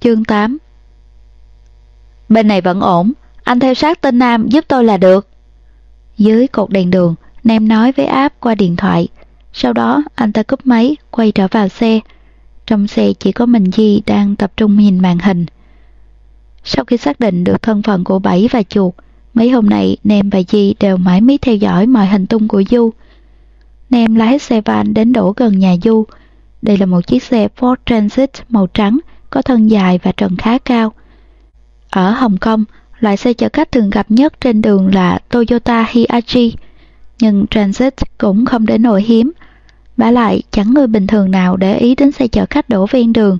Chương 8 Bên này vẫn ổn, anh theo sát tên Nam giúp tôi là được. Dưới cột đèn đường, Nam nói với áp qua điện thoại. Sau đó anh ta cúp máy, quay trở vào xe. Trong xe chỉ có mình Di đang tập trung nhìn màn hình. Sau khi xác định được thân phận của Bảy và chuột, mấy hôm nay Nem và Di đều mãi mí theo dõi mọi hành tung của Du. Nem lái xe van đến đổ gần nhà Du. Đây là một chiếc xe Ford Transit màu trắng, có thân dài và trần khá cao. Ở Hồng Kông, loại xe chở khách thường gặp nhất trên đường là Toyota Hiace, nhưng Transit cũng không đến nỗi hiếm. Bả lại, chẳng người bình thường nào để ý đến xe chở khách đổ ven đường.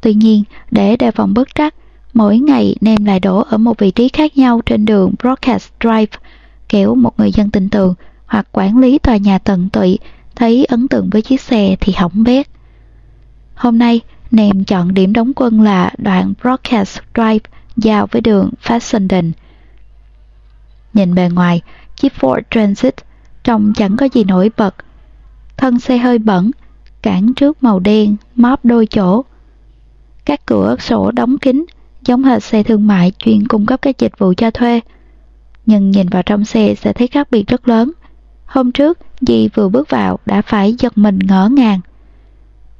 Tuy nhiên, để đề phòng bất trắc, mỗi ngày Nem lại đổ ở một vị trí khác nhau trên đường Broadcast Drive, kiểu một người dân tin tưởng hoặc quản lý tòa nhà tận tụy thấy ấn tượng với chiếc xe thì hỏng bét. Hôm nay, Nem chọn điểm đóng quân là đoạn Broadcast Drive giao với đường Fessenden. Nhìn bề ngoài, chiếc Ford Transit trông chẳng có gì nổi bật. Thân xe hơi bẩn, cản trước màu đen, móp đôi chỗ. Các cửa sổ đóng kín, giống hệt xe thương mại chuyên cung cấp các dịch vụ cho thuê. Nhưng nhìn vào trong xe sẽ thấy khác biệt rất lớn. Hôm trước, Di vừa bước vào đã phải giật mình ngỡ ngàng.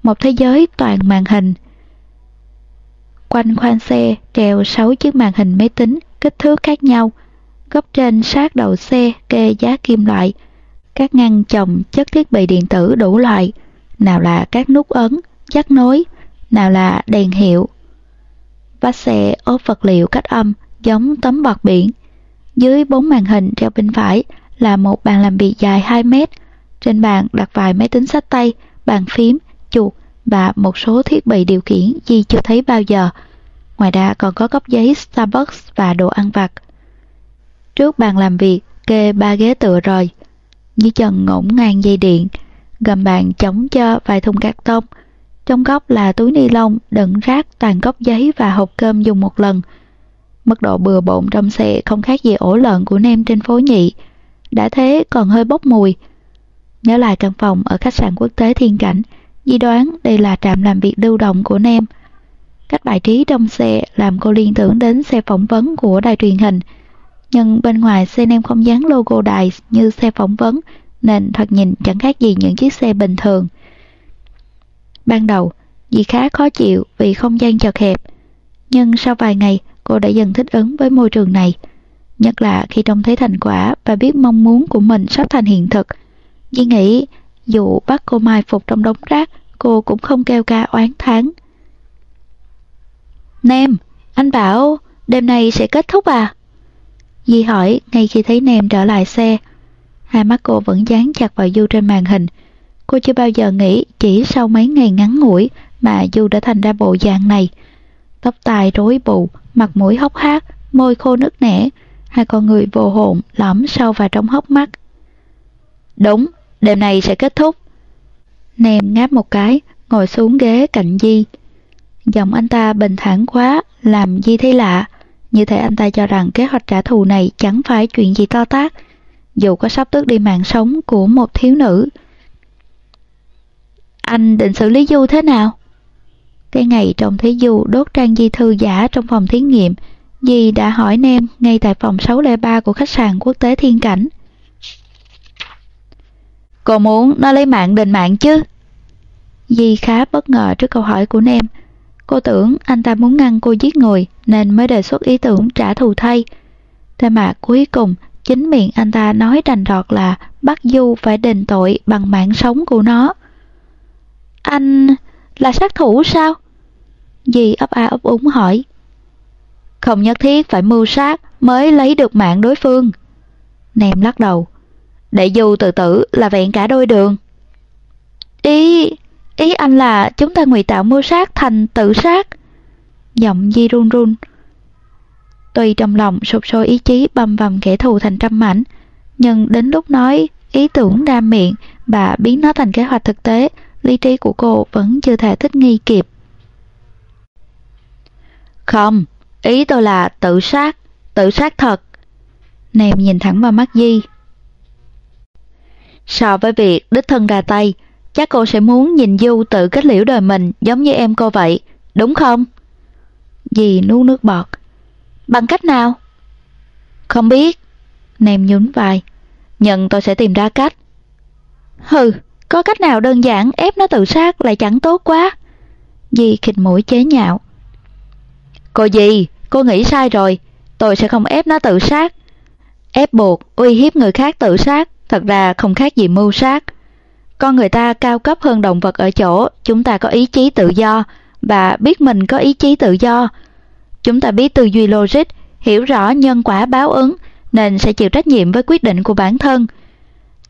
Một thế giới toàn màn hình. Quanh khoang xe treo 6 chiếc màn hình máy tính kích thước khác nhau, góc trên sát đầu xe kê giá kim loại, các ngăn chồng chất thiết bị điện tử đủ loại, nào là các nút ấn, dắt nối, nào là đèn hiệu. Vách xe ốp vật liệu cách âm giống tấm bọt biển. Dưới bốn màn hình treo bên phải là một bàn làm việc dài 2 mét. Trên bàn đặt vài máy tính sách tay, bàn phím, chuột và một số thiết bị điều khiển Di chưa thấy bao giờ. Ngoài ra còn có cốc giấy Starbucks và đồ ăn vặt. Trước bàn làm việc, kê ba ghế tựa rồi. Dưới chân ngổn ngang dây điện, gầm bàn chống cho vài thùng cát tông. Trong góc là túi ni lông đựng rác toàn cốc giấy và hộp cơm dùng một lần. Mức độ bừa bộn trong xe không khác gì ổ lợn của nem trên phố nhị. Đã thế còn hơi bốc mùi. Nhớ lại căn phòng ở khách sạn quốc tế Thiên Cảnh, Di đoán đây là trạm làm việc lưu động của Nem. Cách bài trí trong xe làm cô liên tưởng đến xe phỏng vấn của đài truyền hình. Nhưng bên ngoài xe Nem không dán logo đài như xe phỏng vấn, nên thật nhìn chẳng khác gì những chiếc xe bình thường. Ban đầu, Di khá khó chịu vì không gian chật hẹp. Nhưng sau vài ngày, cô đã dần thích ứng với môi trường này. Nhất là khi trông thấy thành quả và biết mong muốn của mình sắp thành hiện thực. Di nghĩ dù bắt cô mai phục trong đống rác, cô cũng không kêu ca oán thán. Nem, anh bảo đêm nay sẽ kết thúc à? Di hỏi ngay khi thấy Nem trở lại xe. Hai mắt cô vẫn dán chặt vào Du trên màn hình. Cô chưa bao giờ nghĩ chỉ sau mấy ngày ngắn ngủi mà Du đã thành ra bộ dạng này. Tóc tai rối bù, mặt mũi hốc hác, môi khô nứt nẻ, hai con người vô hồn lõm sâu vào trong hốc mắt. Đúng, đêm nay sẽ kết thúc. Nem ngáp một cái, ngồi xuống ghế cạnh Di. Giọng anh ta bình thản quá, làm Di thấy lạ. Như thể anh ta cho rằng kế hoạch trả thù này chẳng phải chuyện gì to tát, dù có sắp tước đi mạng sống của một thiếu nữ. Anh định xử lý Du thế nào? Cái ngày trong thấy Du đốt trang di thư giả trong phòng thí nghiệm, Di đã hỏi Nem ngay tại phòng 603 của khách sạn quốc tế Thiên Cảnh. Cô muốn nó lấy mạng đền mạng chứ? Di khá bất ngờ trước câu hỏi của Nem. Cô tưởng anh ta muốn ngăn cô giết người nên mới đề xuất ý tưởng trả thù thay. Thế mà cuối cùng, chính miệng anh ta nói đành đọt là bắt Du phải đền tội bằng mạng sống của nó. Anh là sát thủ sao? Di ấp a ấp úng hỏi. Không nhất thiết phải mưu sát mới lấy được mạng đối phương. Nem lắc đầu. Để dù tự tử là vẹn cả đôi đường. Ý, ý anh là chúng ta ngụy tạo mưu sát thành tự sát. Giọng Di run run. Tuy trong lòng sụp sôi ý chí bầm bầm kẻ thù thành trăm mảnh, nhưng đến lúc nói ý tưởng ra miệng và biến nó thành kế hoạch thực tế, lý trí của cô vẫn chưa thể thích nghi kịp. Không, ý tôi là tự sát, tự sát thật. Nèm nhìn thẳng vào mắt Di. So với việc đích thân ra tay, chắc cô sẽ muốn nhìn Du tự kết liễu đời mình giống như em cô vậy, đúng không? Dì nuốt nước bọt. Bằng cách nào? Không biết. Nem nhún vai. Nhận tôi sẽ tìm ra cách. Hừ, có cách nào đơn giản ép nó tự sát lại chẳng tốt quá. Dì khịt mũi chế nhạo. Cô dì, cô nghĩ sai rồi. Tôi sẽ không ép nó tự sát. Ép buộc, uy hiếp người khác tự sát, thật ra không khác gì mưu sát. Con người ta cao cấp hơn động vật ở chỗ, chúng ta có ý chí tự do, và biết mình có ý chí tự do. Chúng ta biết tư duy logic, hiểu rõ nhân quả báo ứng, nên sẽ chịu trách nhiệm với quyết định của bản thân.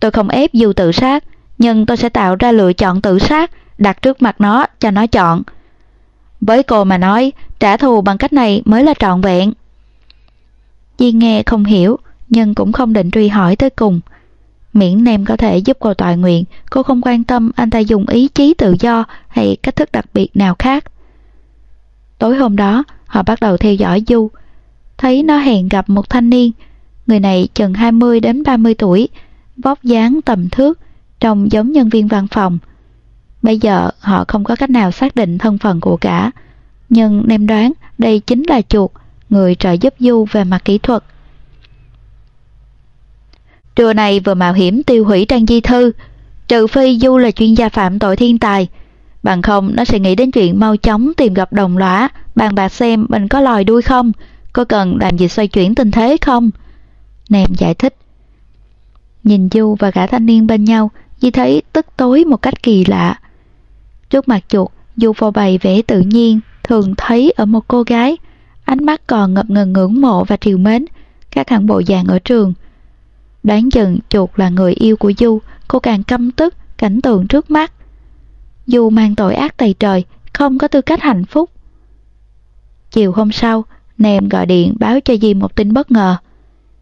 Tôi không ép dù tự sát, nhưng tôi sẽ tạo ra lựa chọn tự sát, đặt trước mặt nó cho nó chọn. Với cô mà nói, trả thù bằng cách này mới là trọn vẹn. Di nghe không hiểu, nhưng cũng không định truy hỏi tới cùng. Miễn Nem có thể giúp cô tọa nguyện, cô không quan tâm anh ta dùng ý chí tự do hay cách thức đặc biệt nào khác. Tối hôm đó, họ bắt đầu theo dõi Du. Thấy nó hẹn gặp một thanh niên, người này chừng 20 đến 30 tuổi, vóc dáng tầm thước, trông giống nhân viên văn phòng. Bây giờ họ không có cách nào xác định thân phận của cả, nhưng Nem đoán đây chính là chuột, người trợ giúp Du về mặt kỹ thuật. Trưa này vừa mạo hiểm tiêu hủy trang di thư, trừ phi Du là chuyên gia phạm tội thiên tài, bằng không nó sẽ nghĩ đến chuyện mau chóng tìm gặp đồng lõa, bàn bạc xem mình có lòi đuôi không, có cần làm gì xoay chuyển tình thế không? Nèm giải thích. Nhìn Du và cả thanh niên bên nhau, Di thấy tức tối một cách kỳ lạ. Trước mặt chuột, Du phô bày vẻ tự nhiên, thường thấy ở một cô gái, ánh mắt còn ngập ngừng ngưỡng mộ và triều mến, các hạng bộ dạng ở trường. Đoán chừng chuột là người yêu của Du, cô càng căm tức cảnh tượng trước mắt. Du mang tội ác tày trời, không có tư cách hạnh phúc. Chiều hôm sau, Nèm gọi điện báo cho Di một tin bất ngờ.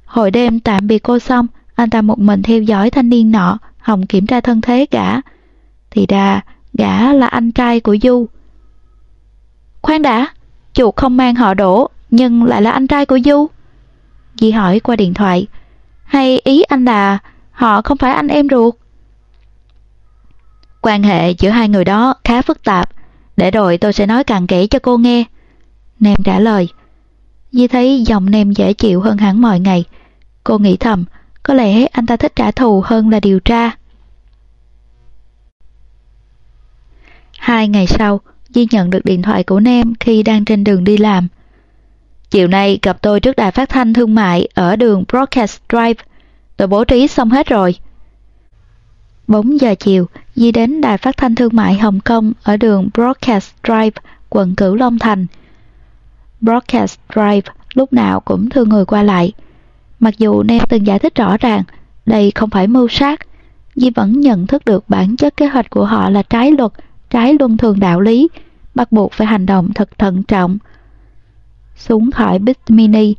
Hồi đêm tạm biệt cô xong, anh ta một mình theo dõi thanh niên nọ, hòng kiểm tra thân thế gã. Thì ra, gã là anh trai của Du. Khoan đã, chuột không mang họ đổ, nhưng lại là anh trai của Du. Di hỏi qua điện thoại, hay ý anh là họ không phải anh em ruột? Quan hệ giữa hai người đó khá phức tạp, để rồi tôi sẽ nói càng kỹ cho cô nghe. Nem trả lời. Di thấy giọng Nem dễ chịu hơn hẳn mọi ngày. Cô nghĩ thầm, có lẽ anh ta thích trả thù hơn là điều tra. Hai ngày sau, Di nhận được điện thoại của Nem khi đang trên đường đi làm. Chiều nay gặp tôi trước đài phát thanh thương mại ở đường Broadcast Drive. Tôi bố trí xong hết rồi. 4 giờ chiều, Di đến đài phát thanh thương mại Hồng Kông ở đường Broadcast Drive, quận Cửu Long Thành. Broadcast Drive lúc nào cũng thương người qua lại. Mặc dù Nam từng giải thích rõ ràng, đây không phải mưu sát, Di vẫn nhận thức được bản chất kế hoạch của họ là trái luật, trái luân thường đạo lý, bắt buộc phải hành động thật thận trọng. Xuống khỏi Big Mini,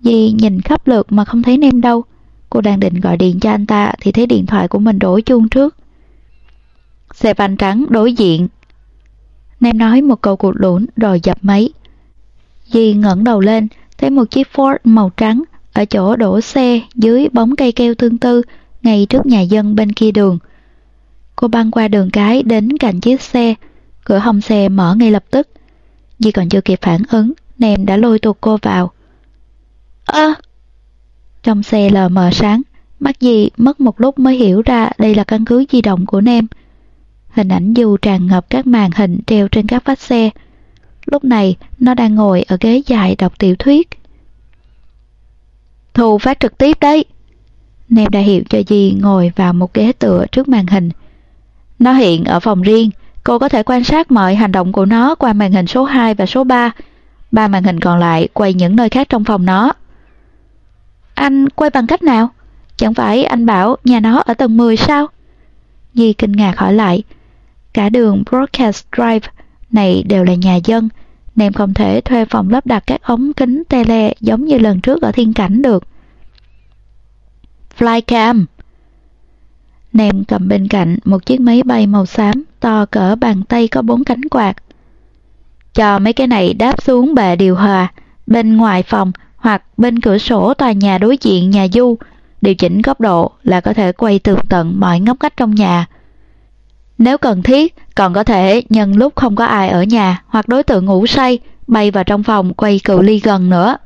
Di nhìn khắp lượt mà không thấy Nem đâu. Cô đang định gọi điện cho anh ta thì thấy điện thoại của mình đổ chuông trước. Xe van trắng đối diện. Nem nói một câu cụt lũn rồi dập máy. Di ngẩng đầu lên, thấy một chiếc Ford màu trắng ở chỗ đổ xe dưới bóng cây keo tương tư ngay trước nhà dân bên kia đường. Cô băng qua đường cái đến cạnh chiếc xe, cửa hông xe mở ngay lập tức. Di còn chưa kịp phản ứng, Nem đã lôi tuột cô vào. Ơ! Trong xe lờ mờ sáng, mắt gì mất một lúc mới hiểu ra đây là căn cứ di động của Nem. Hình ảnh dù tràn ngập các màn hình treo trên các vách xe. Lúc này, nó đang ngồi ở ghế dài đọc tiểu thuyết. thù phát trực tiếp đấy. Nem đã hiểu cho Di ngồi vào một ghế tựa trước màn hình. Nó hiện ở phòng riêng, cô có thể quan sát mọi hành động của nó qua màn hình số 2 và số 3. Ba màn hình còn lại quay những nơi khác trong phòng nó. Anh quay bằng cách nào? Chẳng phải anh bảo nhà nó ở tầng 10 sao? Nhi kinh ngạc hỏi lại. Cả đường Broadcast Drive này đều là nhà dân, nên không thể thuê phòng lắp đặt các ống kính tele giống như lần trước ở thiên cảnh được. Flycam Nem cầm bên cạnh một chiếc máy bay màu xám to cỡ bàn tay có bốn cánh quạt. Cho mấy cái này đáp xuống bệ điều hòa, bên ngoài phòng hoặc bên cửa sổ tòa nhà đối diện nhà du, điều chỉnh góc độ là có thể quay tường tận mọi ngóc ngách trong nhà. Nếu cần thiết, còn có thể nhân lúc không có ai ở nhà hoặc đối tượng ngủ say, bay vào trong phòng quay cự ly gần nữa.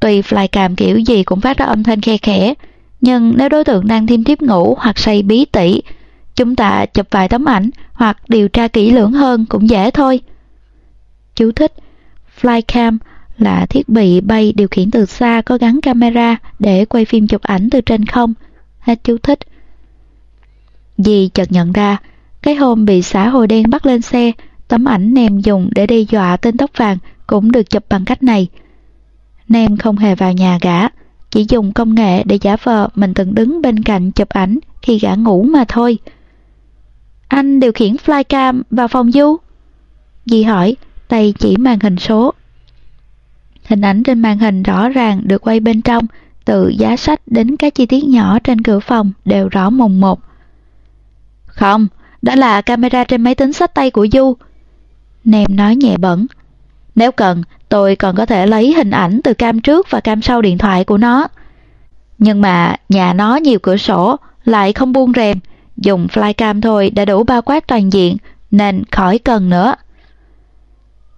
Tuy flycam kiểu gì cũng phát ra âm thanh khe khẽ, nhưng nếu đối tượng đang thêm thiếp ngủ hoặc say bí tỉ, chúng ta chụp vài tấm ảnh hoặc điều tra kỹ lưỡng hơn cũng dễ thôi. Chú thích Flycam là thiết bị bay điều khiển từ xa có gắn camera để quay phim chụp ảnh từ trên không. Hết chú thích. Dì chợt nhận ra, cái hôm bị xã hội đen bắt lên xe, tấm ảnh Nem dùng để đe dọa tên tóc vàng cũng được chụp bằng cách này. Nem không hề vào nhà gã, chỉ dùng công nghệ để giả vờ mình từng đứng bên cạnh chụp ảnh khi gã ngủ mà thôi. Anh điều khiển flycam vào phòng du? Dì hỏi, tay chỉ màn hình số. Hình ảnh trên màn hình rõ ràng được quay bên trong, từ giá sách đến các chi tiết nhỏ trên cửa phòng đều rõ mồn một. Không, đó là camera trên máy tính sách tay của Du. Nem nói nhẹ bẩn. Nếu cần, tôi còn có thể lấy hình ảnh từ cam trước và cam sau điện thoại của nó. Nhưng mà nhà nó nhiều cửa sổ, lại không buông rèm, dùng flycam thôi đã đủ bao quát toàn diện, nên khỏi cần nữa.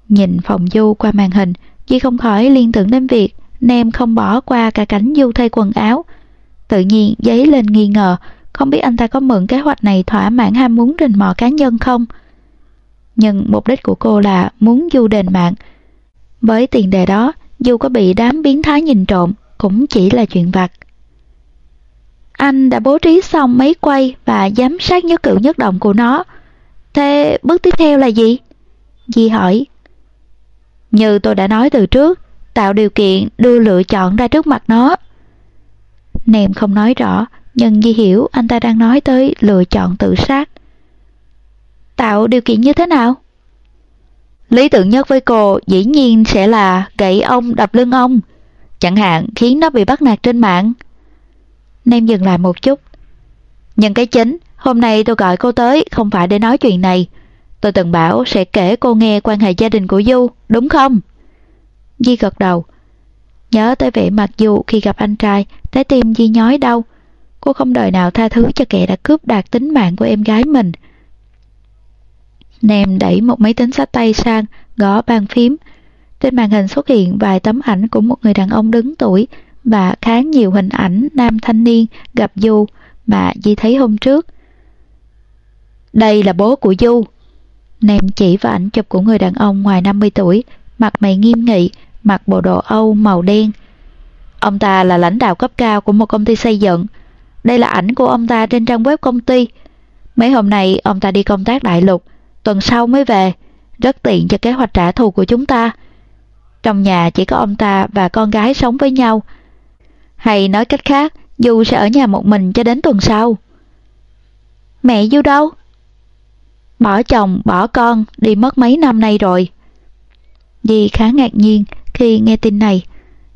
Nhìn phòng Du qua màn hình, Di không khỏi liên tưởng đến việc Nem không bỏ qua cả cảnh Du thay quần áo. Tự nhiên giấy lên nghi ngờ, không biết anh ta có mượn kế hoạch này thỏa mãn ham muốn rình mò cá nhân không? Nhưng mục đích của cô là muốn Du đền mạng. Với tiền đề đó, dù có bị đám biến thái nhìn trộm cũng chỉ là chuyện vặt. Anh đã bố trí xong máy quay và giám sát nhất cử nhất động của nó. Thế bước tiếp theo là gì? Di hỏi. Như tôi đã nói từ trước, tạo điều kiện đưa lựa chọn ra trước mặt nó. Nèm không nói rõ, nhưng Di hiểu anh ta đang nói tới lựa chọn tự sát. Tạo điều kiện như thế nào? Lý tưởng nhất với cô dĩ nhiên sẽ là gậy ông đập lưng ông, chẳng hạn khiến nó bị bắt nạt trên mạng. Nem dừng lại một chút. Nhưng cái chính, hôm nay tôi gọi cô tới không phải để nói chuyện này. Tôi từng bảo sẽ kể cô nghe quan hệ gia đình của Du, đúng không? Di gật đầu. Nhớ tới vẻ mặt Du khi gặp anh trai, trái tim Di nhói đau. Cô không đời nào tha thứ cho kẻ đã cướp đoạt tính mạng của em gái mình. Nem đẩy một máy tính sách tay sang, gõ bàn phím. Trên màn hình xuất hiện vài tấm ảnh của một người đàn ông đứng tuổi và khá nhiều hình ảnh nam thanh niên gặp Du mà Di thấy hôm trước. Đây là bố của Du. Nem chỉ vào ảnh chụp của người đàn ông ngoài 50 tuổi, mặt mày nghiêm nghị, mặc bộ đồ Âu màu đen. Ông ta là lãnh đạo cấp cao của một công ty xây dựng. Đây là ảnh của ông ta trên trang web công ty. Mấy hôm nay ông ta đi công tác đại lục, tuần sau mới về, rất tiện cho kế hoạch trả thù của chúng ta. Trong nhà chỉ có ông ta và con gái sống với nhau. Hay nói cách khác, Du sẽ ở nhà một mình cho đến tuần sau. Mẹ Du đâu? Bỏ chồng, bỏ con, đi mất mấy năm nay rồi. Di khá ngạc nhiên khi nghe tin này.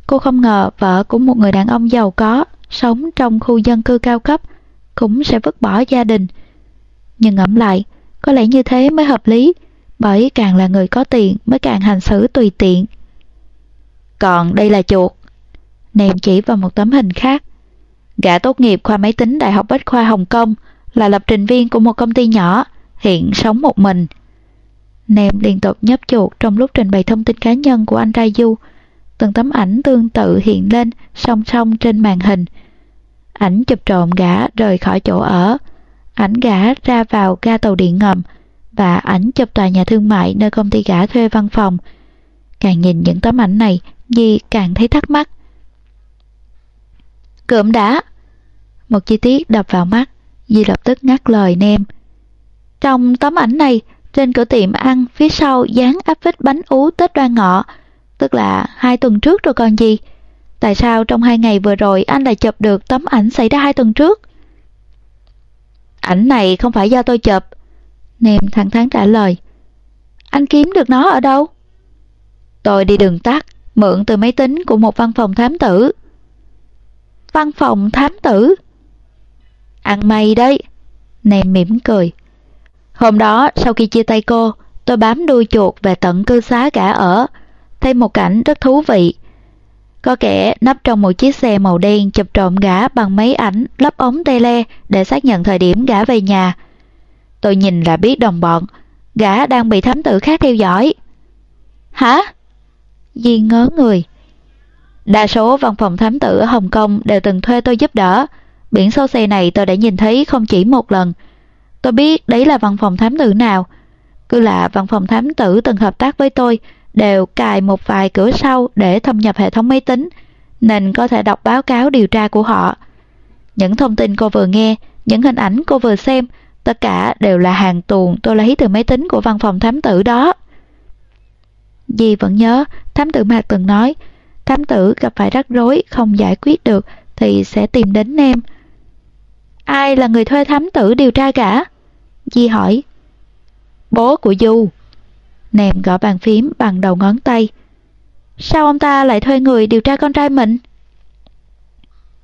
Cô không ngờ vợ của một người đàn ông giàu có, sống trong khu dân cư cao cấp, cũng sẽ vứt bỏ gia đình. Nhưng ngẫm lại, có lẽ như thế mới hợp lý, bởi càng là người có tiền mới càng hành xử tùy tiện. Còn đây là chuột. Nèm chỉ vào một tấm hình khác. Gã tốt nghiệp khoa máy tính Đại học Bách khoa Hồng Kông là lập trình viên của một công ty nhỏ, hiện sống một mình. Nam liên tục nhấp chuột trong lúc trình bày thông tin cá nhân của anh trai Du. Từng tấm ảnh tương tự hiện lên song song trên màn hình. Ảnh chụp trộm gã rời khỏi chỗ ở, ảnh gã ra vào ga tàu điện ngầm và ảnh chụp tòa nhà thương mại nơi công ty gã thuê văn phòng. Càng nhìn những tấm ảnh này, Di càng thấy thắc mắc. Cượm đã. Một chi tiết đập vào mắt, Di lập tức ngắt lời nem. Trong tấm ảnh này, trên cửa tiệm ăn phía sau dán áp phích bánh ú Tết đoan ngọ, tức là hai tuần trước rồi còn gì. Tại sao trong hai ngày vừa rồi anh lại chụp được tấm ảnh xảy ra hai tuần trước? Ảnh này không phải do tôi chụp. nèm thẳng thắn trả lời. Anh kiếm được nó ở đâu? Tôi đi đường tắt, mượn từ máy tính của một văn phòng thám tử. Văn phòng thám tử? Ăn may đấy. nèm mỉm cười. Hôm đó, sau khi chia tay cô, tôi bám đuôi chuột về tận cư xá gã ở, thấy một cảnh rất thú vị. Có kẻ nấp trong một chiếc xe màu đen chụp trộm gã bằng máy ảnh lắp ống tele để xác nhận thời điểm gã về nhà. Tôi nhìn là biết đồng bọn, gã đang bị thám tử khác theo dõi. Hả? Di ngớ người. Đa số văn phòng thám tử ở Hồng Kông đều từng thuê tôi giúp đỡ. Biển số xe này tôi đã nhìn thấy không chỉ một lần. Tôi biết đấy là văn phòng thám tử nào. Cứ là văn phòng thám tử từng hợp tác với tôi đều cài một vài cửa sau để thâm nhập hệ thống máy tính, nên có thể đọc báo cáo điều tra của họ. Những thông tin cô vừa nghe, những hình ảnh cô vừa xem, tất cả đều là hàng tuồng tôi lấy từ máy tính của văn phòng thám tử đó. Di vẫn nhớ, thám tử Mạc từng nói, thám tử gặp phải rắc rối không giải quyết được thì sẽ tìm đến em. Ai là người thuê thám tử điều tra cả? Di hỏi. Bố của Du. Nèm gõ bàn phím bằng đầu ngón tay. Sao ông ta lại thuê người điều tra con trai mình?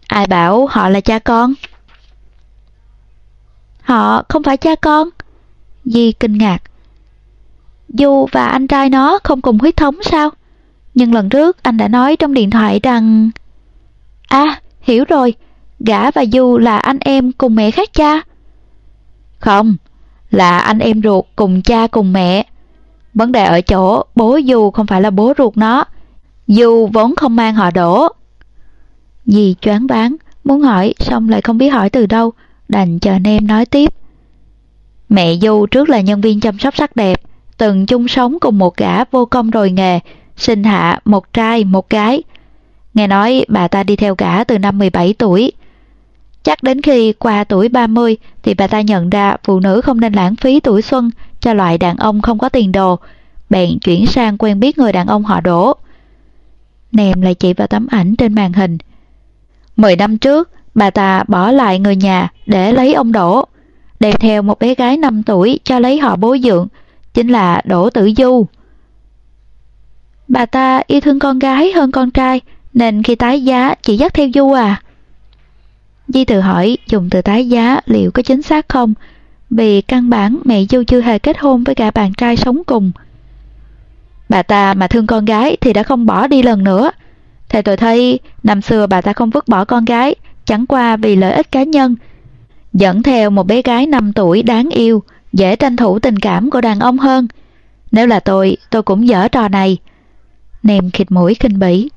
Ai bảo họ là cha con? Họ không phải cha con. Di kinh ngạc. Du và anh trai nó không cùng huyết thống sao? Nhưng lần trước anh đã nói trong điện thoại rằng... À, hiểu rồi, gã và Du là anh em cùng mẹ khác cha. Không, là anh em ruột cùng cha cùng mẹ. Vấn đề ở chỗ bố Du không phải là bố ruột nó. Du vốn không mang họ đổ. Dì choáng váng, muốn hỏi xong lại không biết hỏi từ đâu, đành chờ nem nói tiếp. Mẹ Du trước là nhân viên chăm sóc sắc đẹp, từng chung sống cùng một gã vô công rồi nghề, sinh hạ một trai một gái. Nghe nói bà ta đi theo gã từ năm 17 tuổi. Chắc đến khi qua tuổi 30 thì bà ta nhận ra phụ nữ không nên lãng phí tuổi xuân cho loại đàn ông không có tiền đồ, bèn chuyển sang quen biết người đàn ông họ đổ. Nèm lại chỉ vào tấm ảnh trên màn hình. Mười năm trước, bà ta bỏ lại người nhà để lấy ông Đỗ, đem theo một bé gái 5 tuổi cho lấy họ bố dưỡng, chính là Đỗ Tử Du. Bà ta yêu thương con gái hơn con trai, nên khi tái giá chỉ dắt theo Du à? Di tự hỏi dùng từ tái giá liệu có chính xác không, vì căn bản mẹ Du chưa hề kết hôn với cả bạn trai sống cùng. Bà ta mà thương con gái thì đã không bỏ đi lần nữa. Thầy tôi thấy, năm xưa bà ta không vứt bỏ con gái, chẳng qua vì lợi ích cá nhân. Dẫn theo một bé gái 5 tuổi đáng yêu, dễ tranh thủ tình cảm của đàn ông hơn. Nếu là tôi, tôi cũng dở trò này. Nèm khịt mũi khinh bỉ.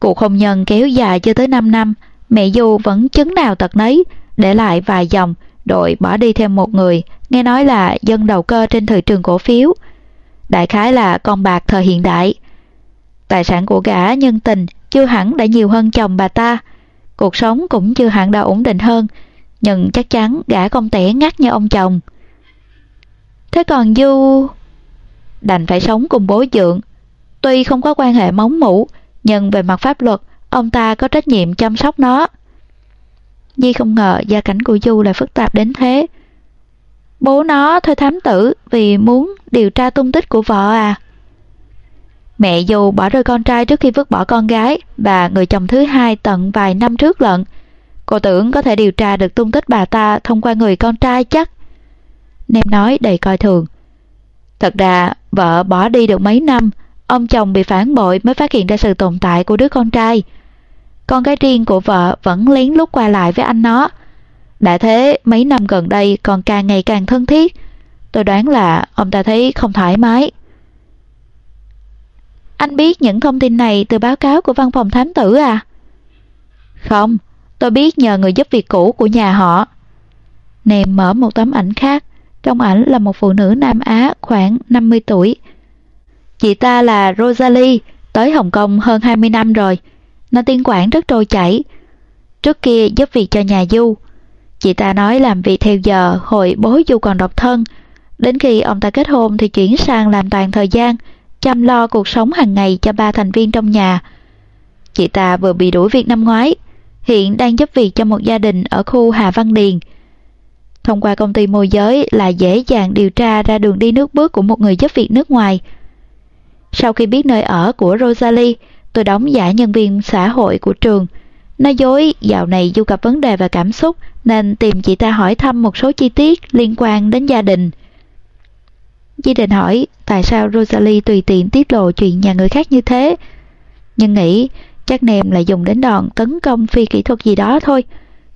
Cuộc hôn nhân kéo dài chưa tới 5 năm, mẹ Du vẫn chứng nào tật nấy, để lại vài dòng, đội bỏ đi thêm một người, nghe nói là dân đầu cơ trên thị trường cổ phiếu. Đại khái là con bạc thời hiện đại. Tài sản của gã nhân tình chưa hẳn đã nhiều hơn chồng bà ta. Cuộc sống cũng chưa hẳn đã ổn định hơn, nhưng chắc chắn gã không tẻ ngắt như ông chồng. Thế còn Du... Đành phải sống cùng bố dượng. Tuy không có quan hệ móng mũ, nhưng về mặt pháp luật, ông ta có trách nhiệm chăm sóc nó. Di không ngờ gia cảnh của Du lại phức tạp đến thế. Bố nó thuê thám tử vì muốn điều tra tung tích của vợ à. Mẹ Du bỏ rơi con trai trước khi vứt bỏ con gái và người chồng thứ hai tận vài năm trước lận. Cô tưởng có thể điều tra được tung tích bà ta thông qua người con trai chắc. Nem nói đầy coi thường. Thật ra, vợ bỏ đi được mấy năm, ông chồng bị phản bội mới phát hiện ra sự tồn tại của đứa con trai. Con gái riêng của vợ vẫn lén lút qua lại với anh nó. Đã thế, mấy năm gần đây còn càng ngày càng thân thiết. Tôi đoán là ông ta thấy không thoải mái. Anh biết những thông tin này từ báo cáo của văn phòng thám tử à? Không, tôi biết nhờ người giúp việc cũ của nhà họ. Nèm mở một tấm ảnh khác. Trong ảnh là một phụ nữ Nam Á khoảng 50 tuổi. Chị ta là Rosalie, tới Hồng Kông hơn 20 năm rồi. Nó tiên quản rất trôi chảy. Trước kia giúp việc cho nhà Du. Chị ta nói làm việc theo giờ hồi bố Du còn độc thân. Đến khi ông ta kết hôn thì chuyển sang làm toàn thời gian, chăm lo cuộc sống hàng ngày cho ba thành viên trong nhà. Chị ta vừa bị đuổi việc năm ngoái, hiện đang giúp việc cho một gia đình ở khu Hà Văn Điền. Thông qua công ty môi giới là dễ dàng điều tra ra đường đi nước bước của một người giúp việc nước ngoài. Sau khi biết nơi ở của Rosalie, tôi đóng giả nhân viên xã hội của trường. Nói dối dạo này Du gặp vấn đề và cảm xúc nên tìm chị ta hỏi thăm một số chi tiết liên quan đến gia đình. Di định hỏi tại sao Rosalie tùy tiện tiết lộ chuyện nhà người khác như thế. Nhưng nghĩ chắc nèm lại dùng đến đòn tấn công phi kỹ thuật gì đó thôi.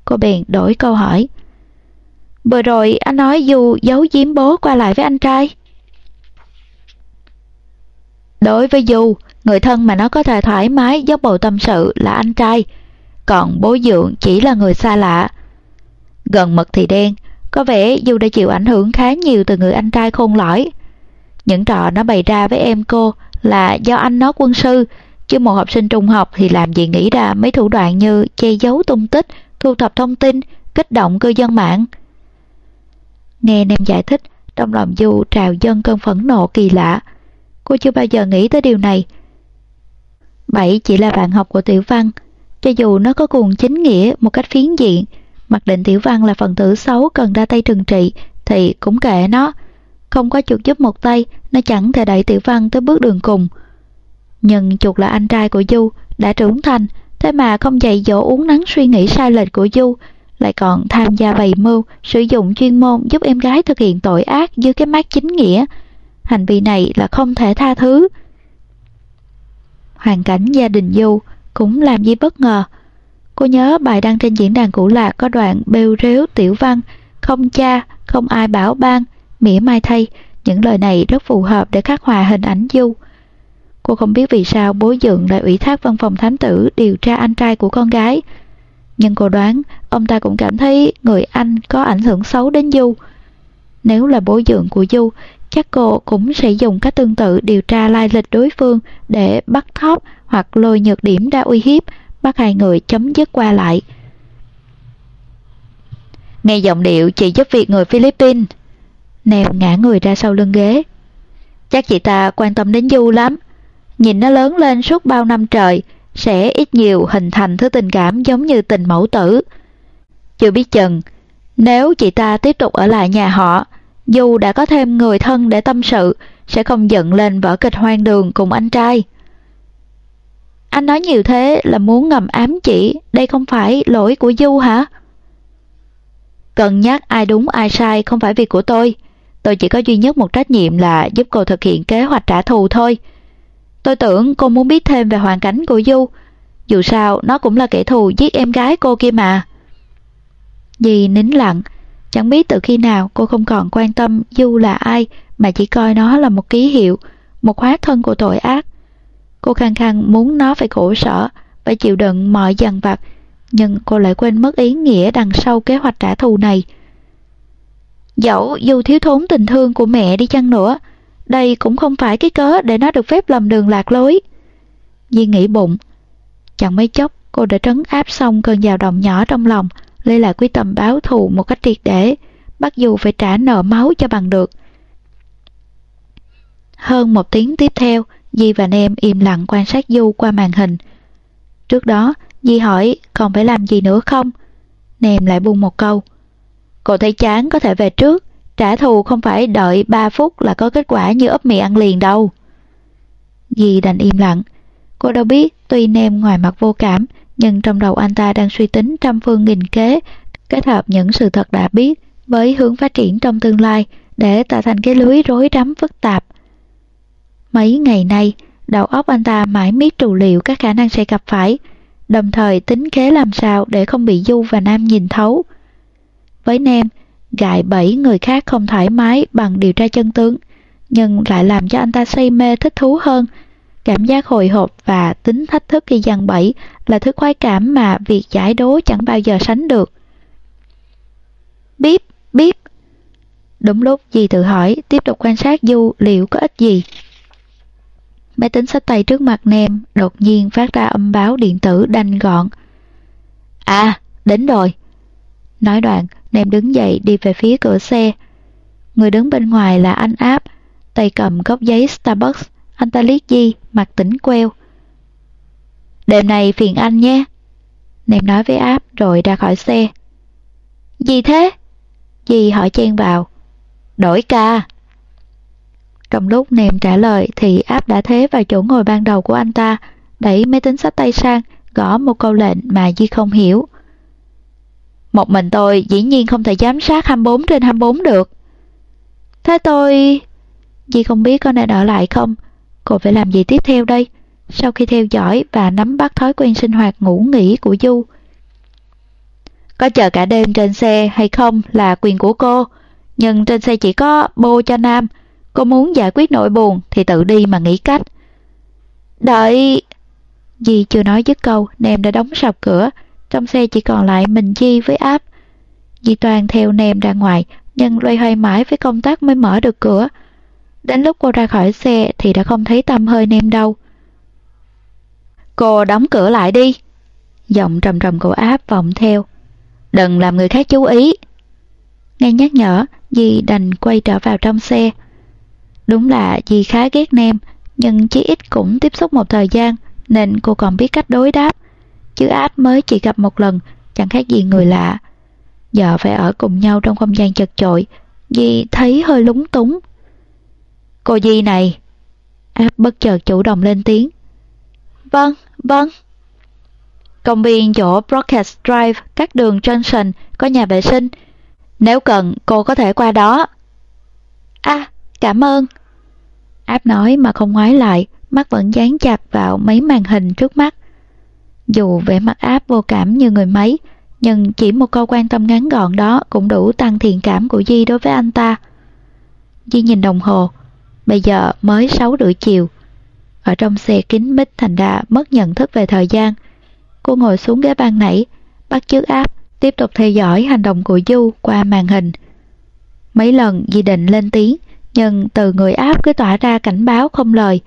Cô bèn đổi câu hỏi. Vừa rồi anh nói Du giấu giếm bố qua lại với anh trai. Đối với Du, Người thân mà nó có thể thoải mái dốc bầu tâm sự là anh trai, còn bố dượng chỉ là người xa lạ. Gần mực thì đen, có vẻ dù đã chịu ảnh hưởng khá nhiều từ người anh trai khôn lõi. Những trò nó bày ra với em cô là do anh nó quân sư, chứ một học sinh trung học thì làm gì nghĩ ra mấy thủ đoạn như che giấu tung tích, thu thập thông tin, kích động cư dân mạng. Nghe nam giải thích, trong lòng Du trào dâng cơn phẫn nộ kỳ lạ. Cô chưa bao giờ nghĩ tới điều này. Bảy chỉ là bạn học của Tiểu Văn, cho dù nó có cùng chính nghĩa một cách phiến diện, mặc định Tiểu Văn là phần tử xấu cần ra tay trừng trị thì cũng kệ nó. Không có chuột giúp một tay, nó chẳng thể đẩy Tiểu Văn tới bước đường cùng. Nhưng chuột là anh trai của Du, đã trưởng thành, thế mà không dạy dỗ uống nắng suy nghĩ sai lệch của Du, lại còn tham gia bày mưu, sử dụng chuyên môn giúp em gái thực hiện tội ác dưới cái mát chính nghĩa. Hành vi này là không thể tha thứ. Hoàn cảnh gia đình Du cũng làm gì bất ngờ. Cô nhớ bài đăng trên diễn đàn cũ lạc có đoạn bêu rếu tiểu văn, không cha, không ai bảo ban, mỉa mai thay, những lời này rất phù hợp để khắc họa hình ảnh Du. Cô không biết vì sao bố dựng lại ủy thác văn phòng thám tử điều tra anh trai của con gái, nhưng cô đoán ông ta cũng cảm thấy người anh có ảnh hưởng xấu đến Du. Nếu là bố dưỡng của Du, chắc cô cũng sẽ dùng cách tương tự điều tra lai lịch đối phương để bắt thóp hoặc lôi nhược điểm ra uy hiếp, bắt hai người chấm dứt qua lại. Nghe giọng điệu chị giúp việc người Philippines. Nèo ngã người ra sau lưng ghế. Chắc chị ta quan tâm đến Du lắm. Nhìn nó lớn lên suốt bao năm trời, sẽ ít nhiều hình thành thứ tình cảm giống như tình mẫu tử. Chưa biết chừng, nếu chị ta tiếp tục ở lại nhà họ, dù đã có thêm người thân để tâm sự, sẽ không giận lên vở kịch hoang đường cùng anh trai. Anh nói nhiều thế là muốn ngầm ám chỉ đây không phải lỗi của Du hả? Cân nhắc ai đúng ai sai không phải việc của tôi. Tôi chỉ có duy nhất một trách nhiệm là giúp cô thực hiện kế hoạch trả thù thôi. Tôi tưởng cô muốn biết thêm về hoàn cảnh của Du. Dù sao, nó cũng là kẻ thù giết em gái cô kia mà. Dì nín lặng, chẳng biết từ khi nào cô không còn quan tâm Du là ai mà chỉ coi nó là một ký hiệu, một hóa thân của tội ác. Cô khăng khăng muốn nó phải khổ sở, phải chịu đựng mọi dằn vặt, nhưng cô lại quên mất ý nghĩa đằng sau kế hoạch trả thù này. Dẫu dù thiếu thốn tình thương của mẹ đi chăng nữa, đây cũng không phải cái cớ để nó được phép lầm đường lạc lối. Di nghĩ bụng. Chẳng mấy chốc, cô đã trấn áp xong cơn dao động nhỏ trong lòng, lấy lại quyết tâm báo thù một cách triệt để, bắt dù phải trả nợ máu cho bằng được. Hơn một tiếng tiếp theo, Di và Nem im lặng quan sát Du qua màn hình. Trước đó, Di hỏi còn phải làm gì nữa không? Nem lại buông một câu. Cô thấy chán có thể về trước, Trả thù không phải đợi 3 phút là có kết quả như ấp mì ăn liền đâu. Di đành im lặng. Cô đâu biết, tuy nem ngoài mặt vô cảm, nhưng trong đầu anh ta đang suy tính trăm phương nghìn kế, kết hợp những sự thật đã biết với hướng phát triển trong tương lai để tạo thành cái lưới rối rắm phức tạp. Mấy ngày nay, đầu óc anh ta mãi miết trù liệu các khả năng sẽ gặp phải, đồng thời tính kế làm sao để không bị Du và Nam nhìn thấu. Với Nem, gại bẫy người khác không thoải mái bằng điều tra chân tướng, nhưng lại làm cho anh ta say mê thích thú hơn. Cảm giác hồi hộp và tính thách thức khi giăng bẫy là thứ khoái cảm mà việc giải đố chẳng bao giờ sánh được. Bíp, bíp. Đúng lúc dì tự hỏi, tiếp tục quan sát Du liệu có ích gì. Máy tính sách tay trước mặt Nem đột nhiên phát ra âm báo điện tử đanh gọn. À, đến rồi. Nói đoạn, Nem đứng dậy đi về phía cửa xe. Người đứng bên ngoài là anh áp, tay cầm cốc giấy Starbucks. Anh ta liếc Di, mặt tỉnh queo. Đêm này phiền anh nhé. Nem nói với áp rồi ra khỏi xe. Gì thế? Di hỏi chen vào. Đổi ca. Trong lúc Nem trả lời thì áp đã thế vào chỗ ngồi ban đầu của anh ta, đẩy máy tính sách tay sang, gõ một câu lệnh mà Di không hiểu. Một mình tôi dĩ nhiên không thể giám sát 24 trên 24 được. Thế tôi... Di không biết có nên ở lại không? Cô phải làm gì tiếp theo đây? Sau khi theo dõi và nắm bắt thói quen sinh hoạt ngủ nghỉ của Du. Có chờ cả đêm trên xe hay không là quyền của cô. Nhưng trên xe chỉ có bô cho Nam. Cô muốn giải quyết nỗi buồn thì tự đi mà nghĩ cách. Đợi... Dì chưa nói dứt câu, Nem đã đóng sập cửa. Trong xe chỉ còn lại mình Chi với áp. Dì Toàn theo Nem ra ngoài, nhưng loay hoay mãi với công tác mới mở được cửa. Đến lúc cô ra khỏi xe thì đã không thấy tâm hơi Nem đâu. Cô đóng cửa lại đi. Giọng trầm trầm của áp vọng theo. Đừng làm người khác chú ý. Nghe nhắc nhở, dì đành quay trở vào trong xe. Đúng là dì khá ghét Nem, nhưng chí ít cũng tiếp xúc một thời gian, nên cô còn biết cách đối đáp. Chứ áp mới chỉ gặp một lần, chẳng khác gì người lạ. Giờ phải ở cùng nhau trong không gian chật chội, dì thấy hơi lúng túng. Cô Di này. Áp bất chợt chủ động lên tiếng. Vâng, vâng. Công viên chỗ Broadcast Drive, các đường Johnson có nhà vệ sinh. Nếu cần, cô có thể qua đó. À, cảm ơn. Áp nói mà không ngoái lại, mắt vẫn dán chặt vào mấy màn hình trước mắt. Dù vẻ mặt áp vô cảm như người mấy, nhưng chỉ một câu quan tâm ngắn gọn đó cũng đủ tăng thiện cảm của Di đối với anh ta. Di nhìn đồng hồ, bây giờ mới 6 rưỡi chiều. Ở trong xe kín mít thành ra mất nhận thức về thời gian. Cô ngồi xuống ghế ban nãy, bắt chước áp, tiếp tục theo dõi hành động của Du qua màn hình. Mấy lần Di định lên tiếng, nhưng từ người áp cứ tỏa ra cảnh báo không lời.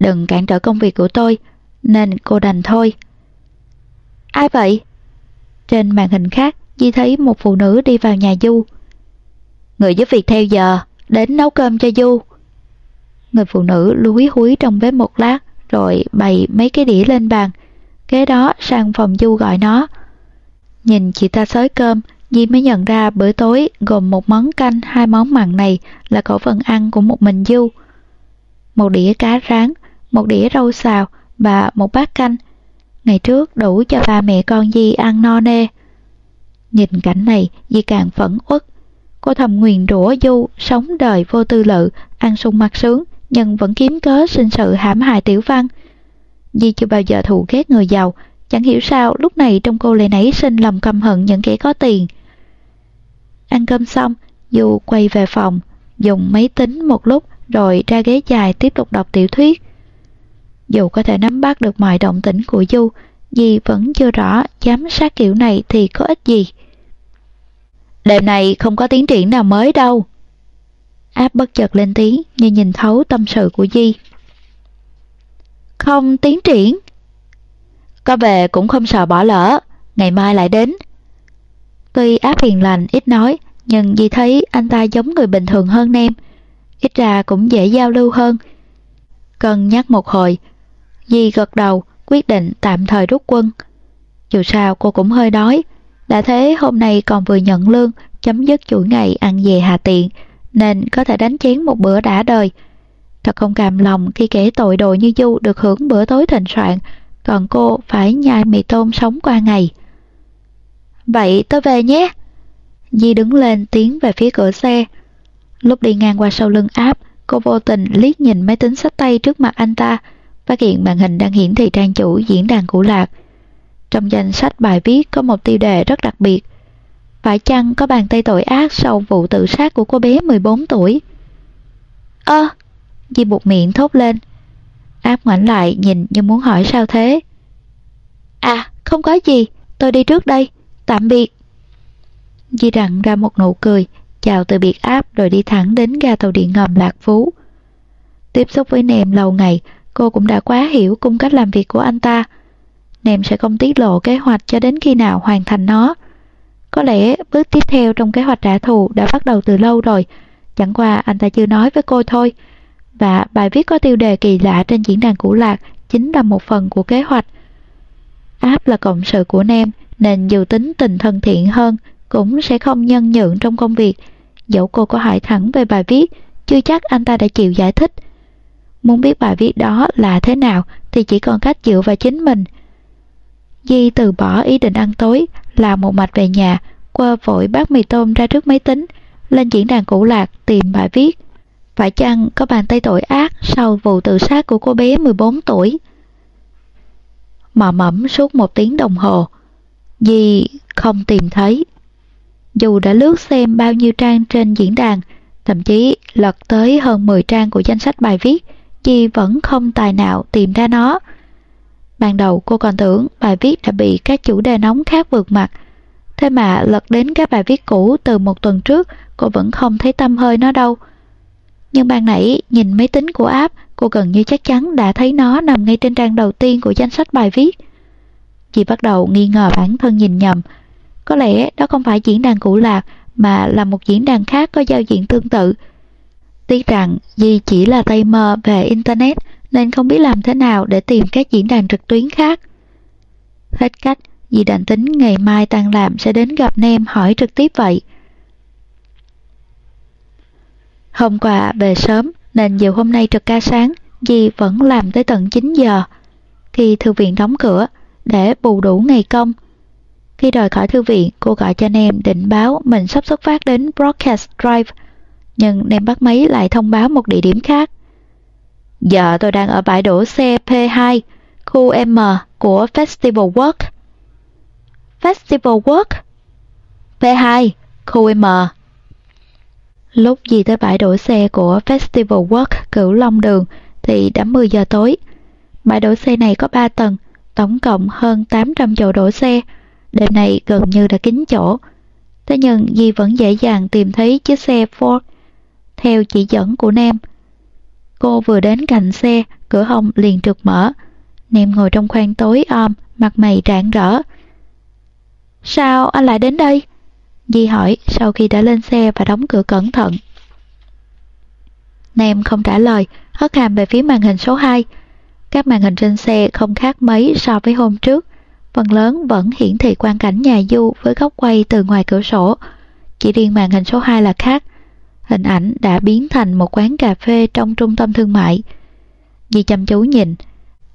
Đừng cản trở công việc của tôi, nên cô đành thôi. Ai vậy? Trên màn hình khác, Di thấy một phụ nữ đi vào nhà Du. Người giúp việc theo giờ, đến nấu cơm cho Du. Người phụ nữ lúi húi trong bếp một lát, rồi bày mấy cái đĩa lên bàn. Kế đó sang phòng Du gọi nó. Nhìn chị ta xới cơm, Di mới nhận ra bữa tối gồm một món canh, hai món mặn này là khẩu phần ăn của một mình Du. Một đĩa cá rán, một đĩa rau xào và một bát canh. Ngày trước đủ cho ba mẹ con Di ăn no nê. Nhìn cảnh này, Di càng phẫn uất. Cô thầm nguyền rủa Du sống đời vô tư lự, ăn sung mặc sướng, nhưng vẫn kiếm cớ sinh sự hãm hại tiểu văn. Di chưa bao giờ thù ghét người giàu, chẳng hiểu sao lúc này trong cô lại nảy sinh lòng căm hận những kẻ có tiền. Ăn cơm xong, Du quay về phòng, dùng máy tính một lúc rồi ra ghế dài tiếp tục đọc tiểu thuyết. Dù có thể nắm bắt được mọi động tĩnh của Du, Di vẫn chưa rõ giám sát kiểu này thì có ích gì. Đêm này không có tiến triển nào mới đâu. Áp bất chợt lên tiếng như nhìn thấu tâm sự của Di. Không tiến triển. Có về cũng không sợ bỏ lỡ, ngày mai lại đến. Tuy áp hiền lành, ít nói, nhưng Di thấy anh ta giống người bình thường hơn nem. Ít ra cũng dễ giao lưu hơn. Cần nhắc một hồi, Di gật đầu, quyết định tạm thời rút quân. Dù sao cô cũng hơi đói, đã thế hôm nay còn vừa nhận lương, chấm dứt chuỗi ngày ăn về hà tiện, nên có thể đánh chén một bữa đã đời. Thật không cảm lòng khi kẻ tội đồ như Du được hưởng bữa tối thịnh soạn, còn cô phải nhai mì tôm sống qua ngày. Vậy tôi về nhé. Di đứng lên tiến về phía cửa xe. Lúc đi ngang qua sau lưng áp, cô vô tình liếc nhìn máy tính sách tay trước mặt anh ta, phát hiện màn hình đang hiển thị trang chủ diễn đàn cũ lạc. Trong danh sách bài viết có một tiêu đề rất đặc biệt. Phải chăng có bàn tay tội ác sau vụ tự sát của cô bé 14 tuổi? Ơ! À, Di buộc miệng thốt lên. Áp ngoảnh lại nhìn như muốn hỏi sao thế. À, không có gì, tôi đi trước đây, tạm biệt. Di đặng ra một nụ cười, chào từ biệt áp rồi đi thẳng đến ga tàu điện ngầm Lạc Phú. Tiếp xúc với Nèm lâu ngày, cô cũng đã quá hiểu cung cách làm việc của anh ta. Nèm sẽ không tiết lộ kế hoạch cho đến khi nào hoàn thành nó. Có lẽ bước tiếp theo trong kế hoạch trả thù đã bắt đầu từ lâu rồi, chẳng qua anh ta chưa nói với cô thôi. Và bài viết có tiêu đề kỳ lạ trên diễn đàn cũ lạc chính là một phần của kế hoạch. Áp là cộng sự của Nem, nên dù tính tình thân thiện hơn, cũng sẽ không nhân nhượng trong công việc. Dẫu cô có hỏi thẳng về bài viết, chưa chắc anh ta đã chịu giải thích. Muốn biết bài viết đó là thế nào thì chỉ còn cách dựa vào chính mình. Di từ bỏ ý định ăn tối, làm một mạch về nhà, quơ vội bát mì tôm ra trước máy tính, lên diễn đàn cũ lạc tìm bài viết. Phải chăng có bàn tay tội ác sau vụ tự sát của cô bé 14 tuổi? mà mẫm suốt một tiếng đồng hồ, Di không tìm thấy. Dù đã lướt xem bao nhiêu trang trên diễn đàn, thậm chí lật tới hơn 10 trang của danh sách bài viết, Chi vẫn không tài nào tìm ra nó. Ban đầu cô còn tưởng bài viết đã bị các chủ đề nóng khác vượt mặt. Thế mà lật đến các bài viết cũ từ một tuần trước, cô vẫn không thấy tâm hơi nó đâu. Nhưng ban nãy nhìn máy tính của app, cô gần như chắc chắn đã thấy nó nằm ngay trên trang đầu tiên của danh sách bài viết. Chị bắt đầu nghi ngờ bản thân nhìn nhầm. Có lẽ đó không phải diễn đàn cũ lạc mà là một diễn đàn khác có giao diện tương tự. Tiếc rằng Di chỉ là tay mơ về Internet nên không biết làm thế nào để tìm các diễn đàn trực tuyến khác. Hết cách, dì đành tính ngày mai tan làm sẽ đến gặp Nem hỏi trực tiếp vậy. Hôm qua về sớm nên chiều hôm nay trực ca sáng, dì vẫn làm tới tận 9 giờ. Khi thư viện đóng cửa, để bù đủ ngày công. Khi rời khỏi thư viện, cô gọi cho Nem định báo mình sắp xuất phát đến Broadcast Drive, nhưng Nem bắt máy lại thông báo một địa điểm khác. Giờ tôi đang ở bãi đổ xe P2, khu M của Festival Work. Festival Work? P2, khu M. Lúc gì tới bãi đổ xe của Festival Work Cửu Long Đường thì đã 10 giờ tối. Bãi đổ xe này có 3 tầng, tổng cộng hơn 800 chỗ đổ xe. Đêm này gần như đã kín chỗ. Thế nhưng Di vẫn dễ dàng tìm thấy chiếc xe Ford theo chỉ dẫn của Nam. Cô vừa đến cạnh xe, cửa hông liền trượt mở. Nem ngồi trong khoang tối om, mặt mày rạng rỡ. Sao anh lại đến đây? Di hỏi sau khi đã lên xe và đóng cửa cẩn thận. Nem không trả lời, hất hàm về phía màn hình số 2. Các màn hình trên xe không khác mấy so với hôm trước. Phần lớn vẫn hiển thị quang cảnh nhà du với góc quay từ ngoài cửa sổ. Chỉ riêng màn hình số 2 là khác. Hình ảnh đã biến thành một quán cà phê trong trung tâm thương mại. Dì chăm chú nhìn.